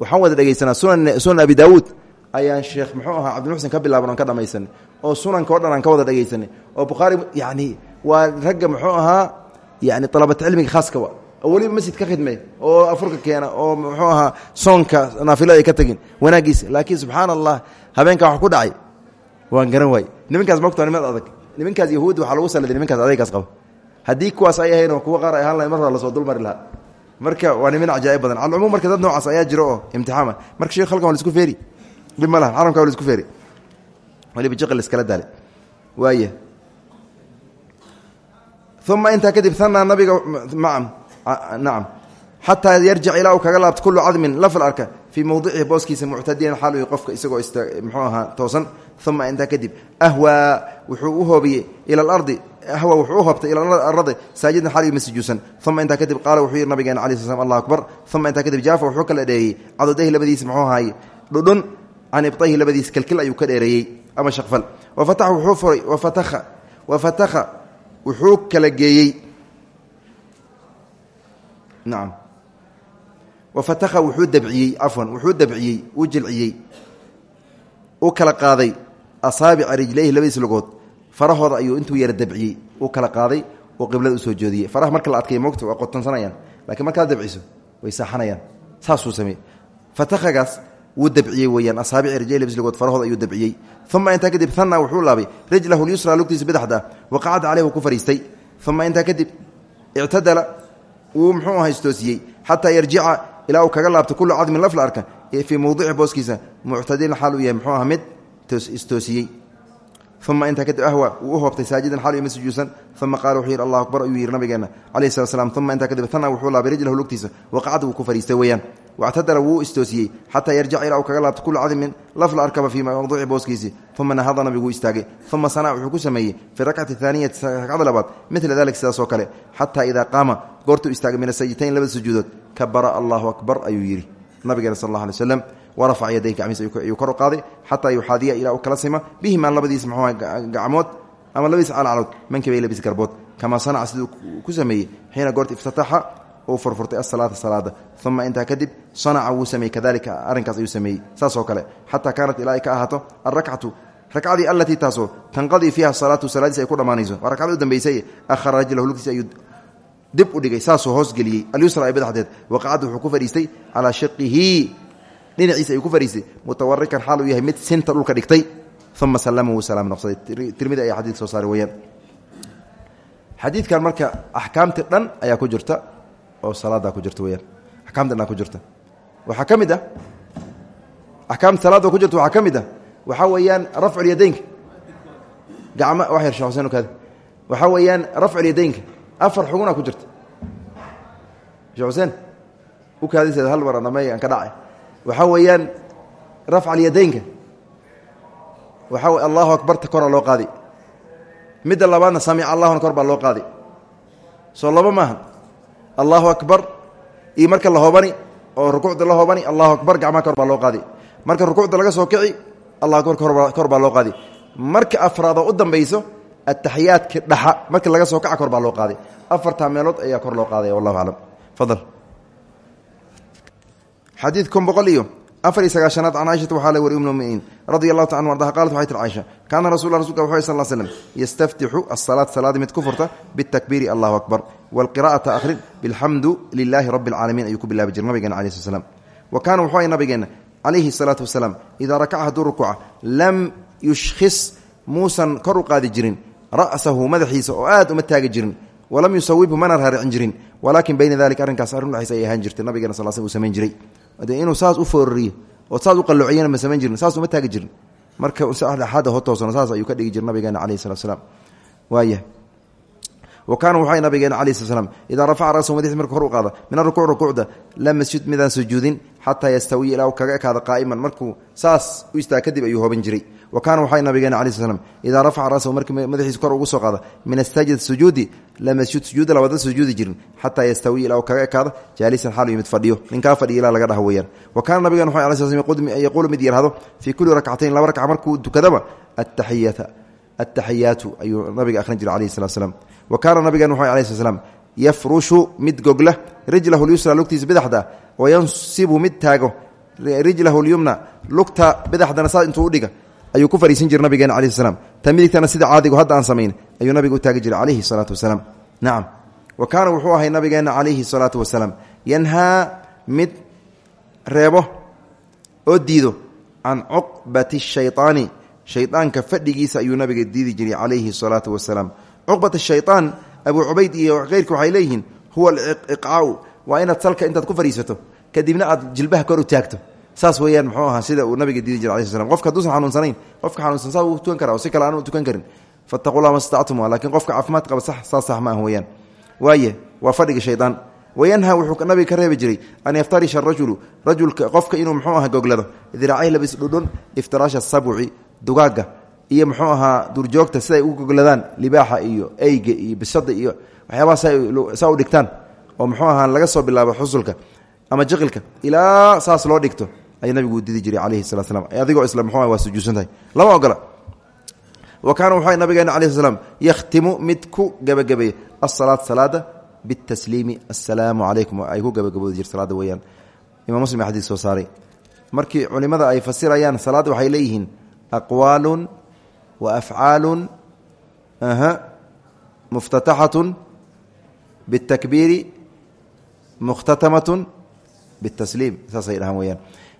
waxaan wada dhegaysanaa sunan abi daawuud. Ayaan sheekh muxuu ahaa cabdimuxsin ka bilaaban oon ka dhamaysanay oo sunanka o dhan aan ka wada dhegaysanay. Oo bukhaari yani waa ragga muxuu ahaa yani alabat cilmiga khaaska wa. Oo weliba masjid ka khidmey oo afurka keena oo muxuu ahaa soonka naafilada ay ka tegin wanaagiisa laakiin subxaana allah habeenkaa wax ku dhacay waan garan waay nimankaas mogta nimad adag. Nimankaas yahuudda waxaa lagu saladay nimankaas adaygaas qaba. Haddii kuwaas ay ahayn oo kuwa qaar ay ahaan lahayn mar hore la soo dulmari lahaa marka waa niman cajaa'ib badan. Calcumuum marka dad noocaas ayaa jiro oo imtixaama. Marka sheekh halkan wa la isku feeri. Dhib ma laha isku feeri. Waliba jiqi la iskala daalay. Waaya uma intaa kadib hanaa nabiga macam nacam xataa yarjic ilaa uu kaga kullu cadmin lafal arka fii mowdicihi booskiisa muctadiyan xaal qofka isagoo muxuu ahaa toosan. Uma intaa kadib ahwaa wuxuu u hoobiyey ila alardi ahwa wuxuu u hoobtay ila aradi saajidan xaal ma sujuudsan uma intaa kadib qaala wuxuu yihi nabigeena cala sl allah akbar uma intaa kadib jaafa wuxuu kala dheereeyey cadodayhi labadiisa muxuu ahaaye dhudhun can ibtayhi labadiisa kelkil ayuu ka dheereeyey ama shaqfal wafataxa wuxuu furay wafatakha wafatakha wuxuu kala geeyey nacam wafatakha wuxuu dabciyey cafwan wuxuu dabciyey uu jilciyey u kala qaaday asaabica rijlayhi labadiis lugood farahooda ayuu intuu yara dabciyey u kala qaaday oo qiblada u soo joodiyey. Faraha marka la adkaya mogta waa qotonsanayaan lakiin markaad dabciso way saaxanayaan. Saasuu sameeyey. Fatakhagaas wuu dabciyey weyaan asaabici lugood farahooda ayuu dabciyey. Uma intaa kadib hanna wuxuu laabay rijlahu lyusra lugtiisa bidexda waqacada caleyh uu ku fariistay. Uma intaa kadib ictadala wuu muxuu aha istoosiyey xataa yarjica ilaa uu kaga laabto kullu cadmin lafla arka fii mowdici booskiisa muctadilin xaal uu yahay muxuu aha mid istoosiyey uma intaa kadib ahwa wuu u hoobtay saajidan xaal ima sujuudsan uma qaala wuxuu yidhi allah akbar ayuu yidhi nabigeena calayhi slat slam uma intaa kadib tana wuxuu laabay rijlahu lugtiisa waqacada wuu ku fariistay weeyaan wactadala wuu istoosiyey xataa yarjica ilaa uu kaga laabto kullu cadmin lafla arkaba fii mawduuci booskiisii uma nahada nabiguu istaagay uma sana wuxuu ku sameeyey fi rakcati aaniyati ragcada labaad mila dalik sidaasoo kale xataa idaa qaama goortuu istaagay min asajitayn labada sujuudood kabara allahu akbar ayuu yidhi nabigeena sal alla alay warafaca yadayhi gacmiis ayuu kor u qaaday xataa yuxaadiya ilaa uu kala sima. Bihimaa labadiis muxuu gacmood ama labadiis calcalood mankibay labis garbood. Kamaa sanaca siduu ku sameeyey. Xiina goorta iftataxa uu furfurtay asalaata salaada. Uma intaa kadib sanaca wuu sameeyey. Kadalika arrinkaas ayuu sameeyey. Saasoo kale xataa kaanat ilaa ay ka ahaato alrakcatu rakcadii allatii taasoo tanqadii fiiha salaatu salaadiis ay ku u dib u dhigay. Saasuu hoosgeliyey alyusra ee badaxdeed waqacadda wuxuu ku fadhiistay calaa shiqihi dhinaciisa ayuu ku fadhiistay mutawarikan xaal uu yahay mid sinta dhulka dhigtay uma salama wuu salaam noqsaday tirmidi ayaa xadiidka soo saaray weyaan xadiidkan marka axkaamtii dhan ayaa ku jirta oo salaadaa ku jirta weyaan axkaamta dhan ku jirta. Waxaa ka mid ah axkaamta salaada ku jirta waxaa ka mid ah waxaa weeyaan rafculyadaynka gacma wax yar shee xuseen kaada waxaa weeyaan rafculyadaynka afar xugunaa ku jirta. Shee xuseen u kaadiseeda hal mar dhamey aan ka dhacay waxaa weeyaan rafca alyadaynka waxaa allahu akbarta koraa loo qaadi. Midda labaadna samica allahuna kor baa loo qaadi. Soo laba maaha. Allahu akbar iyo marka la hoobani oo rukuucda la hoobani allahu akbar gacmaha kor baa loo qaadi. Marka rukuucda laga soo kici allah akbar kor baa loo qaadi. Marka afraadoo u dambayso ataxiyaadka dhaxa marka laga soo kaca kor baa loo qaaday afartaa meelood ayaa kor loo qaadaya wallahu aclam fadal xadiid kun boqol iyo afar iyo sagaashanaad can caaishata waxaa la wari um muminiin radia allahu ta an ardaha qalat waxay tir caaisha kaana rasul rasulka wuxu sal slm yastaftixu asalaat salaada mid ku furta bitakbiiri allahu akbar waalqira'ata akhrin bilxamdu lilaahi rabbi alcaalamiin ayuu ku bilaabi jira nabigeena calayi sl slam wa kaana wuxuu nabigeena calayhi salaatu wasalaam idaa rakaca hadduu rukuuca lam yushkhis muusan kor u qaadi jirin ra'sahu madaxiisa oo aad uma taagi jirin walam yusawibhu mana raaricin jirin walaakin bayna dalika arrinkaas arrin udhexaysa ay ahaan jirtay de inuu saas u foorariyo oo saas u qalloociyana ma samayn jirin saas uma taagi jirin. Marka dhexaada ho toosano saas ayuu ka dhigi jira nabigeena calayhi salatu salaam. Waaya wa kaana waxay nabigeena calayi sl slam idaa rafaca rasahu madaxiis markuu kor u qaada min arukuuc rukuucda lam yasjud midaan sujuudin xataa yastawiya ilaa kaga ekaada qaa'iman. Markuu saas u istaag kadib ayuu hooban jiray wa kaana waxay nabigeena calayi sl slam idaa rafaca rasahu markii madaxiis kor ugu soo qaada min asaajid sujuudi lam yasjud sujuuda labada sujuudi jirin xataa yastawiya ilaa uu kaga ekaada jaalisan xaalu yimid fadhiyo ninkaa fadhiya ilaa laga dhaha weeyaan. Wa kaana nabigeena waxay alay sl slam yaquulu mid yihahdo fii kulli rakcatayn laba rakca markuu tukadaba ataxiyata ataxiyaatu ayuu nabiga akhrin jiray alayhi salatu slam wa kaana nabigan wuxuu alayh sl slam yafrushu mid gogla rijlahu lyusra lugtiisa bidaxda wayansibu ayuu ku fariisan jiray nabigeena alayh slam ta midigtana sida caadigu hadda aan samayn ayuu nabiga u taagi jiray calayhi salaatu wasalaam. Nacam wa kaana wuxuu ahay nabigeena calayhi salaatu wasalaam. Yanhaa mid reebo oo diido can cuqbati shayطaani shaydaanka fadhigiisa ayuu nabiga diidi jiray calayhi salaatu wasalaam. Cuqbat shayaan abu cubayd iyo keyrka waxay leeyihiin huwa aliqcaau waa inaad salka intaad ku fadhiisato kadibna aad jilbaha kor u taagto saas weeyaan muxuu ahaa sida uu nabiga diidi jiray alai sl slam qofka haduusan xanuunsanayn qofka xanuunsan saa uu tukan kara oo si kale aanu tukan karin. Fattaqullah ma stactum qofka caafimaad qaba saas sax ma ah waaye waa fadhiga shaydaan wayanha wuxuu nabiga ka reebi jiray an yaftarisha arajulu rajulka qofka inuu muxuu aha goglado diracay labis dhudhun iftiraasha sabci dugaaga. Iyo muxuu ahaa duurjoogta siday u gogladaan libaaxa iyo eyga iyo bisada iyo waxyaabaha saa u dhigtaan. Oo muxuu ahaa laga soo bilaabo xusulka ama jiqilka. Ilaa saas loo dhigto ayuu nabigu didi jiray calayhi salatu slam adigoo isla muxuu waa sujuudsan tahay lama ogola. Wa kaana wuxuu nabigeena alayh sl slam yakhtimu mid ku gebagabeeye asalaat salaada bitasliimi assalaamu calaykum. Ay ku gebagaboodi jir salaada weeyaan. Imam muslim xadiis soo saaray. Markii culimada ay fasirayaan salaadda waxay leeyihiin aqwaalu wa afcaalu muftataxatu biاtakbiiri mukhtatamat bitasliim saasay dhahaan weyaan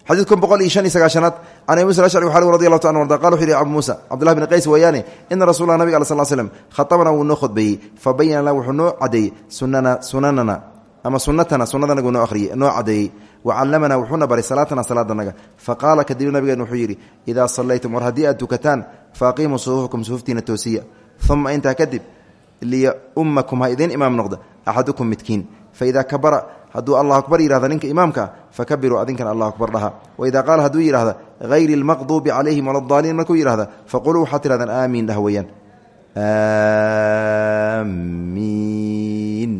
xadiid kun boqol iyo shan iyo sagaashanaad can abi musa ashcri waxaa radi allahu ta arda qala wuxu yhi abu muusa cabdullahi bn qays weeyaane ina rasuula nabig al sal slm khatabana wuu noo khudbeeyey fa bayana la wuxuu noo cadeeyey sunana sunanana ama sunatana sunadanagu noo ariyey noo cadeeyey wacalamanaa wuxuuna baray salaatana salaadanaga faqaala kadib nabigeen wuxuu yidhi idaa sallaytum war haddii aad tukataan faaqiimuu sufuufakum sufuuftiina toosiya uma intaa kadib liya ummakum ha imaam noqda axadukum midkiin faidaa kabara hadduu allah akbar yihahda ninka imaamka fakabiruu adinkan allah akbar dhaha. Waidaa qaala hadduu yidhahda hayri lmaqduubi calayhim waladaaliin markuu yidhahda faquluu waxaad tidhahdaan aamiin dhah weeyaan. Aamiin.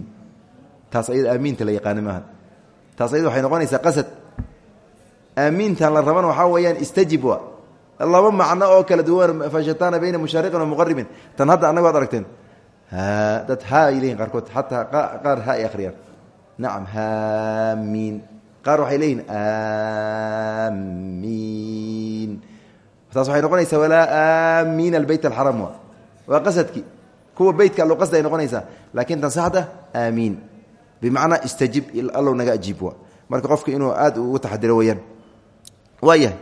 Taas ayada aamiinta la yaqaana maaha taas ayada waxay qasad. Aamiintan la rabana waxaa weeyaan istajib wa. Laba macno kala duwan fashataana bayna mushaariqin wa muqaribin tan hadda annago ad aragteen dad ha ay leeyihiin qaarkood xataa qaar ha nacam haamiin. Qaar waxay leeyihiin aamiin taas waxay noqonaysaa walaa aamiin albeyt alxaram wa. Waa qasadki kuwa beytka allo qasda ay noqonaysaa. Laakiin tan saxda aamiin bimacnaa istajib allow naga ajiib wa. Marka qofka inuu aad ugu taxadiro weyaan waayahay.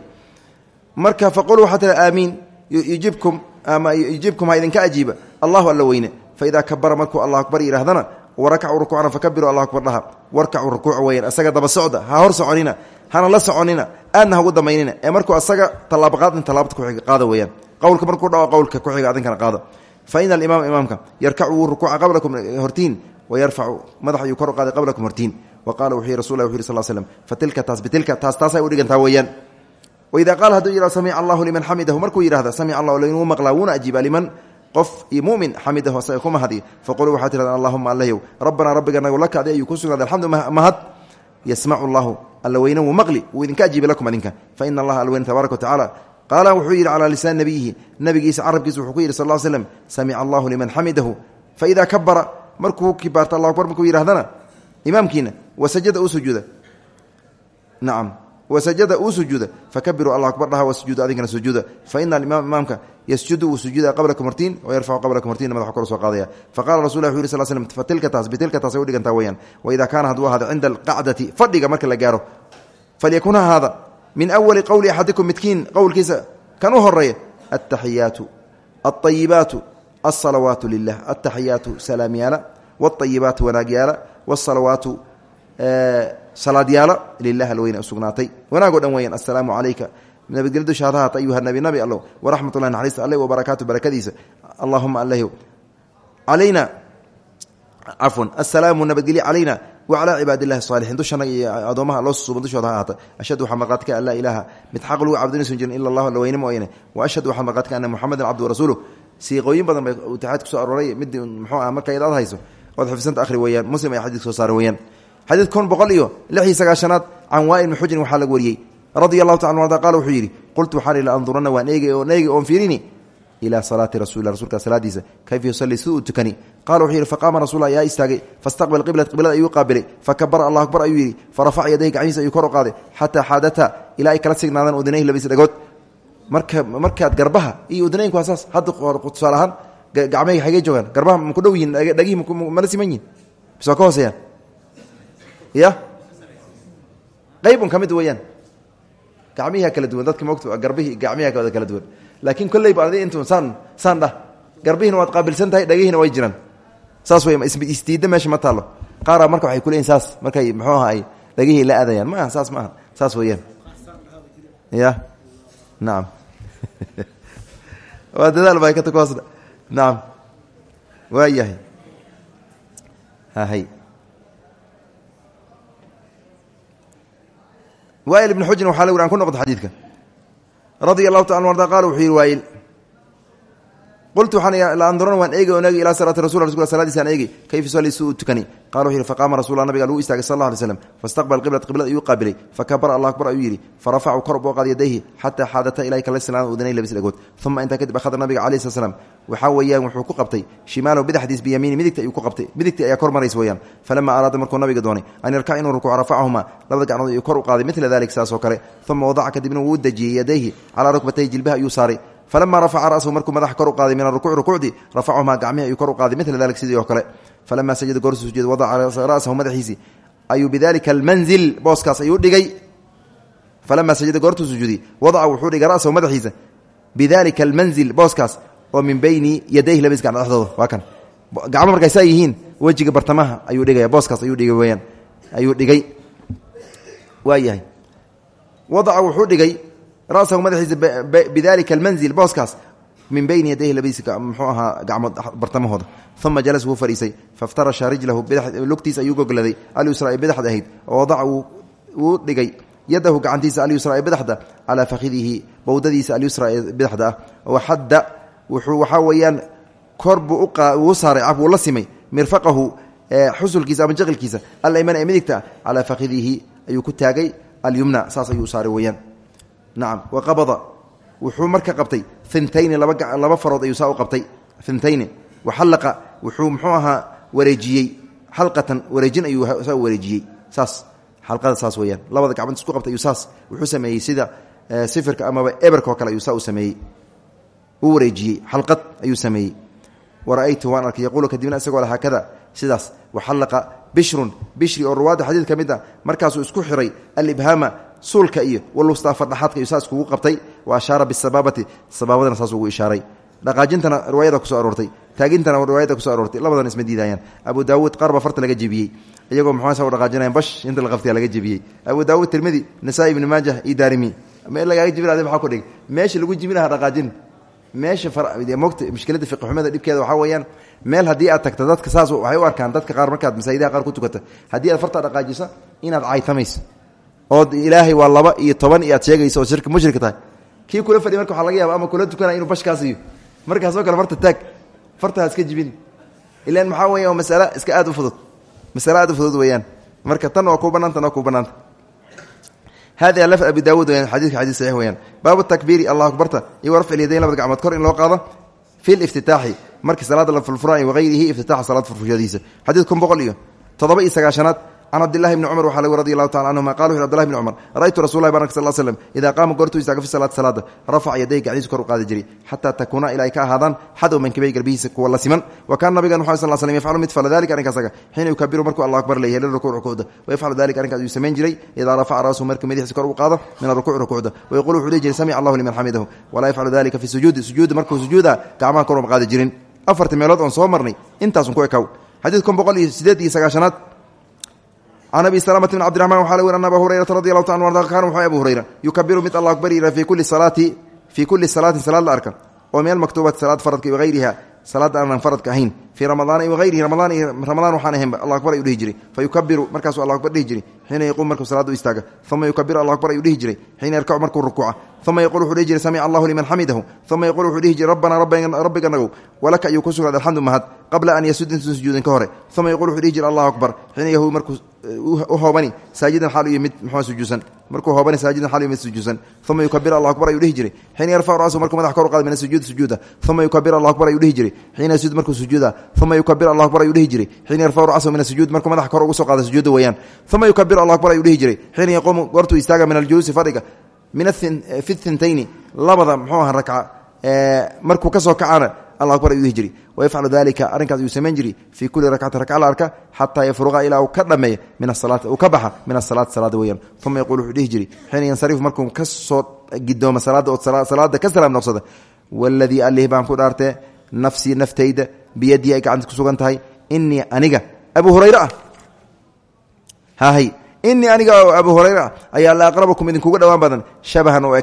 Marka faquluu waxaa tira aamiin yujibkum ama yujibkum ha idinka ajiiba. Allahu alla weyne. Faidaa kabara markuu allah akbar yidhahdana warakacu rukuucna fakabiruu allah akbar dhaha. Warkacu rukuuca weyaan asaga daba socda ha hor soconina hana la soconina aadna hagu damaynina. Ee markuu asaga tallaabaqaadin tallaabta kuxiga qaada weyaan qowlka markuu dhawo qowlka kuxiga adinkana qaada. Fa ina alimaama imaamka yarkacu wuu rukuuca qablakum hortiin wayarfacu madax ayuu kor u qaaday qablakum hortiin. Wa qaala wuxuu yihi rasul lah wuxu yiri sal slm fatilka taas bitilka taas taasay u dhigantaa weeyaan. Waidaa qaala hadduu yihah samica allahu liman xamidahu markuu yidhahda samica allahu lainuu maqlaa wuuna ajiiba liman qof iyo mumin xamidahu asaga ku mahadiy faquluu waxaa tirahdaan allahuma allahyow rabbanaa rabbiganagu laka adi ayuu ku sugnaaday. Alxamdu mahad. Yasmacu allahu alla weyne wuu maqli wuu idinka ajiibi lakum adinka. Fa ina allaha alweyne tabaaraka watacaala qaala wuxuu yidhi calaa lisaan nabiyihi nabigiisa carabkiisa wuxuu ku yidhi sal l slm samica allahu liman xamidahu. Faidaa kabara markuu kibaarta allah akbar markuu yidhahdana imaamkiina wasajada uu sujuuda wasajada uu sujuuda fakabiruu allah akbar dhaha wasujuuda adinkana sujuuda fa ina alimaam imaamka yasjudu wuu sujuuda qablakum hortiin wayarfacu qablakum hortiin madaxu kor soo qaadaya faqala rasul lah wuxu yiri sal slm fatilka taas bitilka taasay udhigantaa weyaan waidaa kaana hadduu ahaada cinda alqacdati fadhiga marka la gaaro falyakun ha ahaada min awali qowli axadikum midkiin qowlkiisa kan u horeeya altaxiyaatu alطayibaatu alsalawaatu lilah altaxiyaatu salaamyaala wاطayibaatu wanaagyaala wاsalawaatu salaadyaala lilah alweyne usugnaatay. Wanaagoo dhan weyan assalaamu calayka nabadgelyo dushaada haata ayuha nabi nabi allow waraxmat ullahi naxariista alle wabarakaatu barakadiisa. Allahuma alehw calayna cafwan assalaamu nabadgelye calayna wacalaa cibaad illahi saalixiin dushana iyo addoomaha loo susuuban dushooda ha ahaata. Ashhadu waxaa marqaadka an laa ilaaha mid xaq lagu cabdinaysan jirin allah alla weyne mooyane wa ashhadu waxaa marqaadka ana muxamedan cabdu warasuuluh siiqooyin badan bay itaxaad ku soo arooray. Mid muxuu ah marka idaad hayso. Ood xifsanta akhri weeyaan. Muslim ay xadiidka soo saara weeyaan xadiid kun boqol iyo lix iyo sagaashanaad can waail bni xujrin waxaa laga wariyey. Radia allahu taala arda qaala wuxuu yidhi qultu waxaan ila andurana waan eegay oon fiirini ilaa salaati rasulilah rsulka salaadiisa kayfa yusalii siduu u tukani? Qala wuxuu yidhi faqaama rasul yaa istaagay fastaqbal qiblat qiblada ayuu qaabilay fakabara allah akbar ayuu yidhi farafaca yadayhi gacmihiisa ayuu kor u qaaday xataa xaadata marka markaad garbaha iyo udinaynku waa saas hadda tusaale ahaan xagey joogaan garbaha maku dhow yihiin dhagihi mala siman yihiin bis ka hooseeyaan ya. Qayb un ka mid weeyaan. Gacmihiha kala duwan dadka moogta garbihii gacmihiha wada kala duwan. Laakiin kolleyba adi intu saan saan dhah garbihina waad qaabilsan tahay dhagihina way jiraan. Saas wey isdiidda meesha ma taallo. Qaara marka waxay kuleeyihin saas markay muxuu aha ay dhagihii la aadayaan. Ma saas ma saas weeyaan. Ya. Nacam waa dadaal baa kata kuhoos nacam waa yahay. Hahay wail ibn xujrin waxa la wuri an ku noqdo xadiidka radia allahu taala arda qala wuxuu yidhi waail qultu andurana waan eegi oon eegi ilaa salaati rasul rasul saladiisaan eegi kayfa yusalli si uu tukani qala wuxu yidhi faqaama rasulla nabiga lagu istaagay sal alla alay slam fastaqbal qiblat qiblad ayuu qaabilay fakabara allah akbar ayuu yidhi farafacuu kor boo qaad yadayhi xataa xaadata ilahi kala sinaan udanay labis dhagood uma intaa kadib akhada nabiga calayhi slat slam waxaa weeyaan wuxuu ku qabtay shimaalahu bidxdiis biyamiini midigta ayuu ku qabtay midigtii ayaa kor maraysa weeyaan falama araada markuu nabiga doonay an yarkac inuu rukuuc rafacahuma labada gacnood ayuu kor u qaaday midla dalik saas oo kale uma wadaca kadibna falama rafaca rasahu markuu madaxa kor u qaaday min arukuuci rukuucdii rafacumaa gacmihi ayuu kor u qaaday midla dalik sidii oo kale falama sajada goorsu sujuud wadaca rasahu madaxiisii ayuu bidalika almanzil booskaas ayuu dhigay falama sajada goortuu sujuudiy wadaca wuxuu dhigay rasahu madaxiisa bidalika almanzil booskaas oo min bayni yadayhi labadiis gacno dhexdooda waa kan gacmo markay saa yihiin wejiga bartamaha ayuu dhigaya booskaas ayuu dhigay weyaan ayuu dhigay waa yahay wadaca wuxuu dhigay rasahu madaxiisa bidalika almanzil booskaas min bayni yadayhi labadiisa muxuu ahaa gacmood bartamahooda. Uma jalas wuu fadhiisay faftarasha rijlahu lugtiis ayuu gogladay alyusra ee badaxda ahayd oo wadaca wuu dhigay. Yadahu gacantiisa alyusra ee badaxda calaa fakidihi bowdadiisa alyusra ee badaxda ah. Waxadda wuxuu waxaa weeyaan kor buu uu saaray caf wuu la simay mirfaqahu xusulkiisa ama jaqilkiisa alayman ee nacam waqabada wuxuu marka qabtay intayni laba farood ayuu saa u qabtay intayni waxallaqa wuxuu muxuu ahaa wareejiyey. Xalqatan wareejin ayuu saa u wareejiyey. Saas xalqada saas weeyaan. Labada gacmood isku qabtay ayuu saas wuxuu sameeyey sida sifirka amaba eberka oo kale ayuu saa u sameeyey. U wareejiyey xalqad ayuu sameeyey. Wara'aytu waan arkay yaquulu kadibna isagoo le haakada sidaas waxallaqa bishrun. Bishri oo ruwaadda xadiid ka mid a markaasuu isku xiray alibhaama suulka iyo walwustaa fardhaxaadka iyo saas kugu qabtay wa ashaara bisabaabati sabaabadana saas ugu ishaaray. Dhaqaajintana riwaayada kuso aroortay taagintana riwaayada kuso aroortay labadan isma diidayaan. Abu daawuud qaar baa farta laga jebiyey iyagoo muxuasa u dhaqaajinayan bash inta la qabtaya laga jebiyey. Abu daawuud tirmidi nasaa-i ibni maajah iyo daarimi. Meel lagaaga jebin ku dhig meesha lagu jebinaha dhaqaajin. Meesha mogta mushkilada fiqixumada dhibkeeda waxaa weeyaan meel haddii aad tagto dadka saas waxay u arkaan dadka qaar markaad masaajidaha qaar ku tukata. Haddii aad fartaa dhaqaajiso inaad caytamayso ood ilaahay waa laba iyo toban iyo aad sheegayso oo shirka mushrika tahay. Kii kula fadhiy marka waxa laga yaaba ama kula tukanaya inuu bashkaas iyo markaasoo kale farta taag farta iska jibin. Ilan maxaa weya waa iska aad u fudud? Masale aad u fudud weeyaan. Marka tan waa kuu bannaan tan waa kuu bannaanta. Hada lafd abi daawud weyaan xadidka xadis saxiix weyaan baabu takbiiri allah akbarta. Iyo warafci lyadayn labada gacmood kor in loo qaado. Fi liftitaaxi markii salaada la furfuraayo wagayrihi iftitaxa salaad furfuryadiisa xadiid kun boqol iyo toddoba can cabdilahi bni cumar lagu radi allahu tacala canhuma qala wuxu abdillahi bni cumar ra'aytu rasul lahi barak sal slm idaa qaama goortuu istaaga fi salaati salaada rafaca yaday gacdiisu kor u qaadi jiray xataa takuuna ilaa ay ka ahaadaan xadow mankibay la siman wa kaana nabigan muxamed sal slm yafcalu mid fala dalika arrinkasaga xiina yukabiru markuu allah akbar leeyahay lirukuuc rukuucda wayafcalu dalika arrinkaas ayuu samayn jiray idaa rafaca ra'sahu markuu madaxiisa kor u min arukuuc rukuucda wayaqulu wuxuu dhihi jiray samic allahu liman xamidahu walaa yafcalu dalika fi sujuudi sujuudi markuu sujuuda gacmaha kor uma jirin afarta meelood oon soo marnay intaasun ku ekaw xadiid boqol iyo sideed iyo sagaashanaad can abi slmt bn cbdiرaحman wxa wer an aba hurayrata radi alahu ta an arda kan wuxuu abu hurayra yukabiru mid allah akbar yira fii kuli salaatin salaad la arka oo min almaktuubati salaad faradka wagayriha salaada aanan faradka ahayn fii ramadaan iyo ramadaan waxaan ahaynba allah akbar ayuu dhihi jiray fa yukabiru markaasuu allah akbar dhihi jiray xiina yaquum markuu salaada u istaaga uma yukabiru allah akbar ayuu dhihi jiray xiina yarkacu markuu rukuuca uma yaqul wuxuu dhihi jiray samica allahu liman xamidahu uma yaqul wuxuu dhihi jiray rabbanaa rabbiganagow walaka ayuu ku sugnaaday alxamdu mahad qabla an yasud intuusan sujuudin ka hore uma yaqul wuxuu dhihi jiray allahu akbar xiina yahu markuu u hoobani saajidan xaal iyo mid muxua sujuudsan markuu hoobani saajidan xaal iyo mid sujuudsan uma yukabir allah akbar ayuu dhihi jiray. Xiina yarfacu ra'sahu markuu madax kor u qaada min asujuudi sujuuda. Uma yukabir allah akbar ayuu dhihi jiray. Xiina yasjud markuu sujuuda. Uma yukabir allah akbar ayuu dhihi jiray. Xiina yarfacu ra'sahu min asujuud markuu madax kor ugu soo qaada sujuuda weeyaan. Uma yukabir allah akbar ayuu dhihi jiray. Xiina yaquumu goortuu istaaga min aljuluusi fadhiga. Min fi thintayni labada muxuu aha rakca markuu ka soo kacana allah akbar ayuu dhihi jiray wayafcalu dalika arrinkaas ayuu samayn jiray fii kulli rakcati rakca la arka xataa yafruqa ilaa uu ka dhameeya min asalaati uu ka baxa min asalaati salaada weeyaan uma yaquul wuxuu dhihi jiray xiina yansarifu markuu ka soo gidooma salaada oo salaada ka salaam noqsada waladii allih baan ku dhaartee nafsii naftayda biyadii ay gacanta ku sugan tahay inii aniga abu hurayre ah hahay inii aniga abu hurayra ayaa la aqrabakum idinkuga dhowaan badan shabahan oo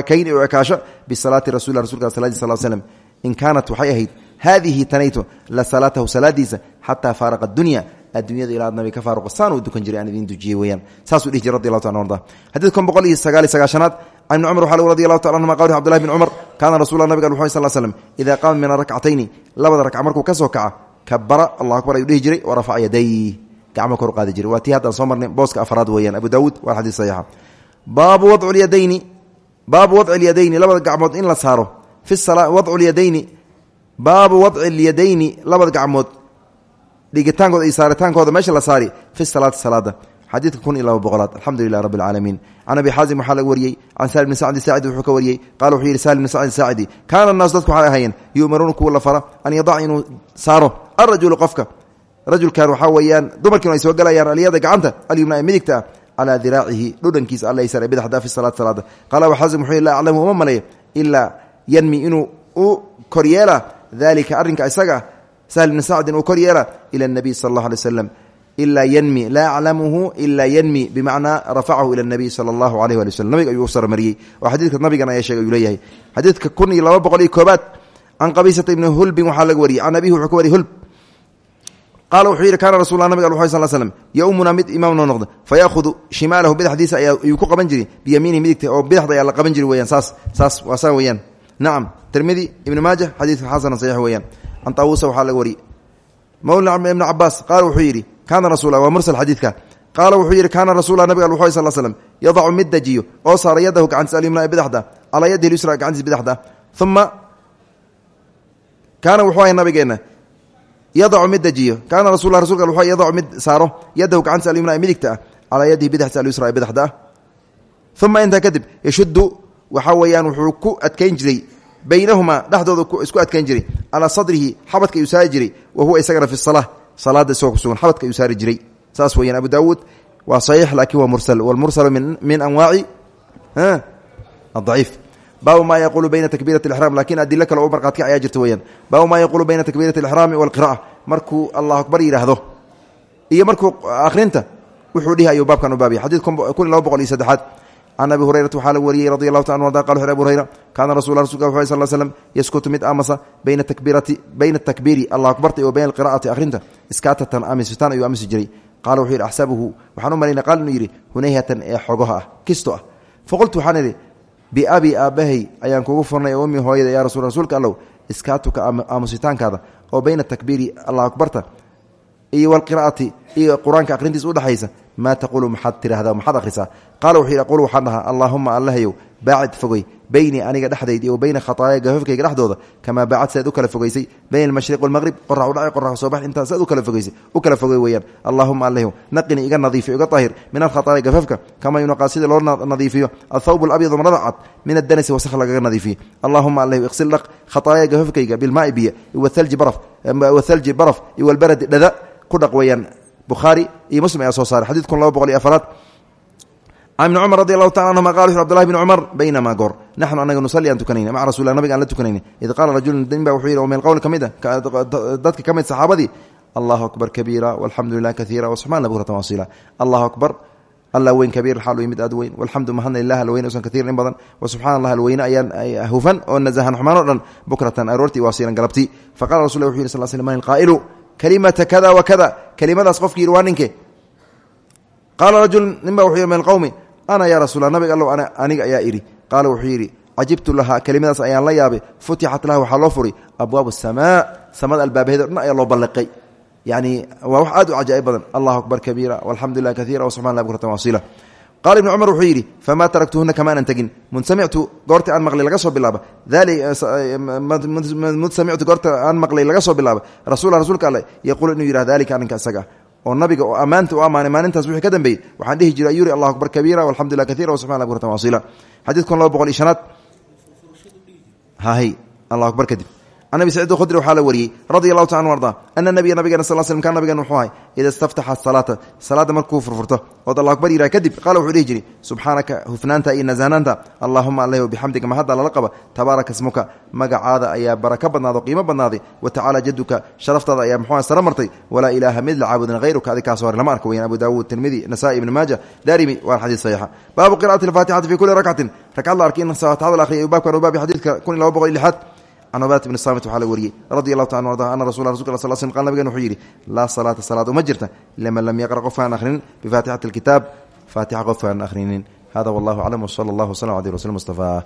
ekayn oo ekaasho bisalaati rasul rasulka sal sl slm in kaanat waxay ahayd haadihi tanayto la salaatahu salaadiisa xataa faaraqa dunya adduunyada ilaa nabi ka faaruqa saan uu dukan jiray aan idin dujiyey weyaan saasuu dhihi jiray radi allahu ta arda xadiidkan boqol iyo sagaal iyo sagaashanaad can ibni cumar waxaa radi allahu taala anhuma qawli cbdullahi bn cumar kaana rasulla nabiga wuxu sal slm idaa qaama min arakcatayni labada rakca markuu ka soo kaca kabara allahu akbar ayuu dhihi jiray wa rafaca yaday gacmo kor qaadi jiray waa tii haddaan soo marnay booska afraad weeyaan abu daawuud waa xadiis saxiixa baabu wadcu lyadayni baabu wadci lyadayni labada gacmood in la saaro fi wadcu lyadayni baabu wadci lyadayni labada gacmood. Dhigitaankooda iyo saaritaankooda meesha la saari fi salaati salaada. Xadiidka kun iyo laba boqolaad. Alxamdu lilah rabbi alcaalamiin can abi xaazim waxaa laga wariyey can sahl bni sacdi saacidi wuxuu ka wariyey. Qala wuxuu yidhi sahl bni sacdi saacidi kaana annaasu dadku waxay ahaayeen yu'maruuna kuwa la fara an yadac inuu saaro alrajulu qofka. Rajulkan waxaa weeyaan dumarkiinu ay soo galayaan alyada gacanta alyumna ee midigta ah calaa diraacihi dhudhankiisa allaysar ee bidxda fi salaat salaada. Qaala abu xaazim wuxuu laa aclamu uma maleeyo ilaa yanmi inuu u koryeela dalika arrinka isaga ah sahl bni sacdin uu kor yeela ila nabiy sala allah alay waslam ilaa yanmi laa aclamuhu ilaa yanmi bimacnaa rafacahu ila nabiy sala allahu alayh wali waslm nabiga ayuu u sarmariyey. Oo xadiidka nabigan ayaa sheegay ayuu leeyahay. Xadiidka kun iyo laba boqol iyo koobaad can qabiisata ibni hulbin waxaa laga wariyey. Can abihi wuxuu ka wariyey hulb. Qaala wuxuu yidhi kaana rasul nabig al sal slm yowmunaa mid imaam noo noqda fa yaahudu shimaalahu bidxdiisa ayuu ku qaban jiray. Biyamiinihi midigta oo bidxda ayaa la qaban jiri weyaan saas saas waa saa weeyaan nacam tirmidi ibni maaja xadiidka xasana saxiix weeyaan. Can taawuusa waxaa laga wariyey mawla ibni cabaas qaala wuxuu yidhi kaana rasul waa mursal xadiidka. Qaala wuxuu yidhi kaana rasulla nabig al sal slm yadacu mid dajiyo oo saara yadahu gacantiis alyumna ee bidxda calaa yadihi lyusra gacantiis bidxda uma kaana wuxuu ahay nabigeenna yadacu mid dejiyo kaana rasul rasulka wuxuu yadacu mid saaro yadahu gacantiis alyumna midigta ah calaa yadihi bidxti alyusra ee bidxda ah uma intaa kadib yashuddu waxaa weeyaan wuxuu ku adkayn jiray baynahumaa dhexdooda isku adkayn jiray. Calaa sadrihi xabadka ayuu saari jiray wa huwa isagana fi sala salaada isagoo kusugan xabadka ayuu saari jiray. Saas weyaan abu daawuud waa saxiix laakiin waa mursal. Walmursalu min anwaaci adaciif baabu maa yaquulu bayna takbiirati ixraam laakiin adilo kale oo marqaadka ayaa jirta weyaan baabu maa yaquulu bayna takbiirati alixraami walqira'a markuu allahu akbar yidhaahdo iyo markuu akhrinta wuxuu dhihi ayuu baabkan u baabiyay xadiid kun iyo laba boqol iyo saddexaad can abi hurayrata waxaa laga wariyey radi allahu ta anu arda qal wuxu abu hurayra kaana rasul rasulka wuxu yaskutu mid aamasa bayna takbiirati bayna takbiiri allah akbarta iyo bayna alqira'ati akhrinta iskaatatan amistaan ayuu amisi jiray qaala wuxuu yidhi axsabuhu waxaan u malayna qaal inuu yidhi hunayhatan ee xogaha ah kisto ah faqultu waxaan idhi biabi aabbahay ayaan kugu furnay oo ummi hooyada yaa rasul rasuulka allow iskaatuka aamusitaankaada oo bayna takbiiri allah akbarta iyo walqira'ati iyo qur'aanka akhrintiisa udhexaysa maa taquulu maxaad tidhahdaa maxaad akhrisaa qaala wuxuu yidhi aqul waxaan dhahaa allaahuma allahayow baacid fogey beynii aniga dhexdayd iyo bayna khataaya gafafkayga dhexdooda kamaa baacad siaad u kala fogeysay bayna almashriq walmaqrib qorax udhaci qorax soo bax intaa siaad u kala fogeysay u kala fogey weeyaan allaahuma allahayow naqinii iga nadiifiyo iga daahir min alkhataaya gafafka kamaa yunaqaa sida loo nadiifiyo athawb alabyadu marada cad min addanasi wasakh lagaga nadiifiyo allaahuma allahayow iqsil dhaq khataaya gafafkayga bilmaai biyo iwathalji baraf bukhaari iyo muslim ayaa soo saaray. Xadid kun laba boqol iyo afaraad. Can ibni cumar radi allahu taala anhuma qala wuxu abdullahi bni cumar baynamaa goor. Naxnu anaga nusalli aan tukanayna. Maca rasulilah nabiga aan la tukanayna. Id qaala rajulun nin ba wuxuu yidhi oo min qowli ka mid a dadka ka mid saxaabadii. Allahu akbar kabiira walxamdu lilah kaiira wasubxana bukratan wasila allahu akbar alla weyn kabiir xaal mid aad weyn. Walxamdu mahadna lilah alweyn usan kaiiran in badan. Wa subxana allah alweyne ayaan hufan oo nazahan xumaan o dhan bukratan aroortii waasiilan galabtii. Faqala rasul wuxu yiri sal sl man qaa'ilu kalimata kada wa kada. Kelimadaas qofki yidhi waa ninke. Qaala rajul nin ba wuxuu yidhi min alqowmi ana yaa rasuula nabiga allow aniga ayaa idhi qaala wuxuu yidhi cajibtu lahaa. Kelimadaas ayaan la yaabay. Futixat laha waxaa loo furay abwaab asamaa samada albaabaheeda o dhan ayaa loo balliqay yani waa wax aad u cajaaib badan. Allahu akbar kabiira. Walxamdu lilah kaiira wsubxana lah bukratan qaala ibnu cumar wuxuu yidhi famaa taraktuhuna kamaanan tegin? Mud samictu goorta aan maqlay laga soo bilaaba. Mud samictu goorta aan maqlay laga soo bilaaba. Rasuula rasuulka alle yaquulu inuu yidhah dalika arrinka isaga oo nabiga oo ammaanta u ammaanay maalintaas wixii ka dambeeyey waxaan dhihi jiray ayuu yiri allahu akbar kabiira walxamdu lilah kaiira wsubxana lah bukratan wasila xadiid kun laba boqol iyo shanaad. Hahy allahu akbar kadib can abi saciid khudri waxaa la wariyey radi allahu taala arda ana nabiya nabigeena sal slm kaan nabigeena wuxuu ahay ida istaftaxa salaata salaadda markuu furfurto ood allah akbar yidhaha kadib qaala wuxuu dhihi jiray subxaanaka hufnaanta iyo nasahnaanta allahuma aleh bixamdiga mahadda lala qaba tabaaraka smuka magacaada ayaa baraka badnaado qiimo badnaaday wa tacaala jaduka sharaftaada ayaa muxuu sara martay walaa ilaaha mid la caabudin hayruka adi kaas hore lama arka weyan abu daawuud tirmidi nasa'i ibni maaja daarimi waa xadiis saxiixa. Baabu qira'ati alfaatixati fi kuli rakcatin rakcad la arkay in faatixada la akhriya baabkan can ubadat bni saamit waxaa la wariyey radi allahu taala arda ana rasul rasulka sal sl qal nabigen wuxuu yidhi laa salaata salaad uma jirta liman lam yaqra qof aan akhrinin bifaatixati alkitaab. Faatixa qof aan akhrinin. Hada wallahu aclam wsala allah wslam ala rasul mustafa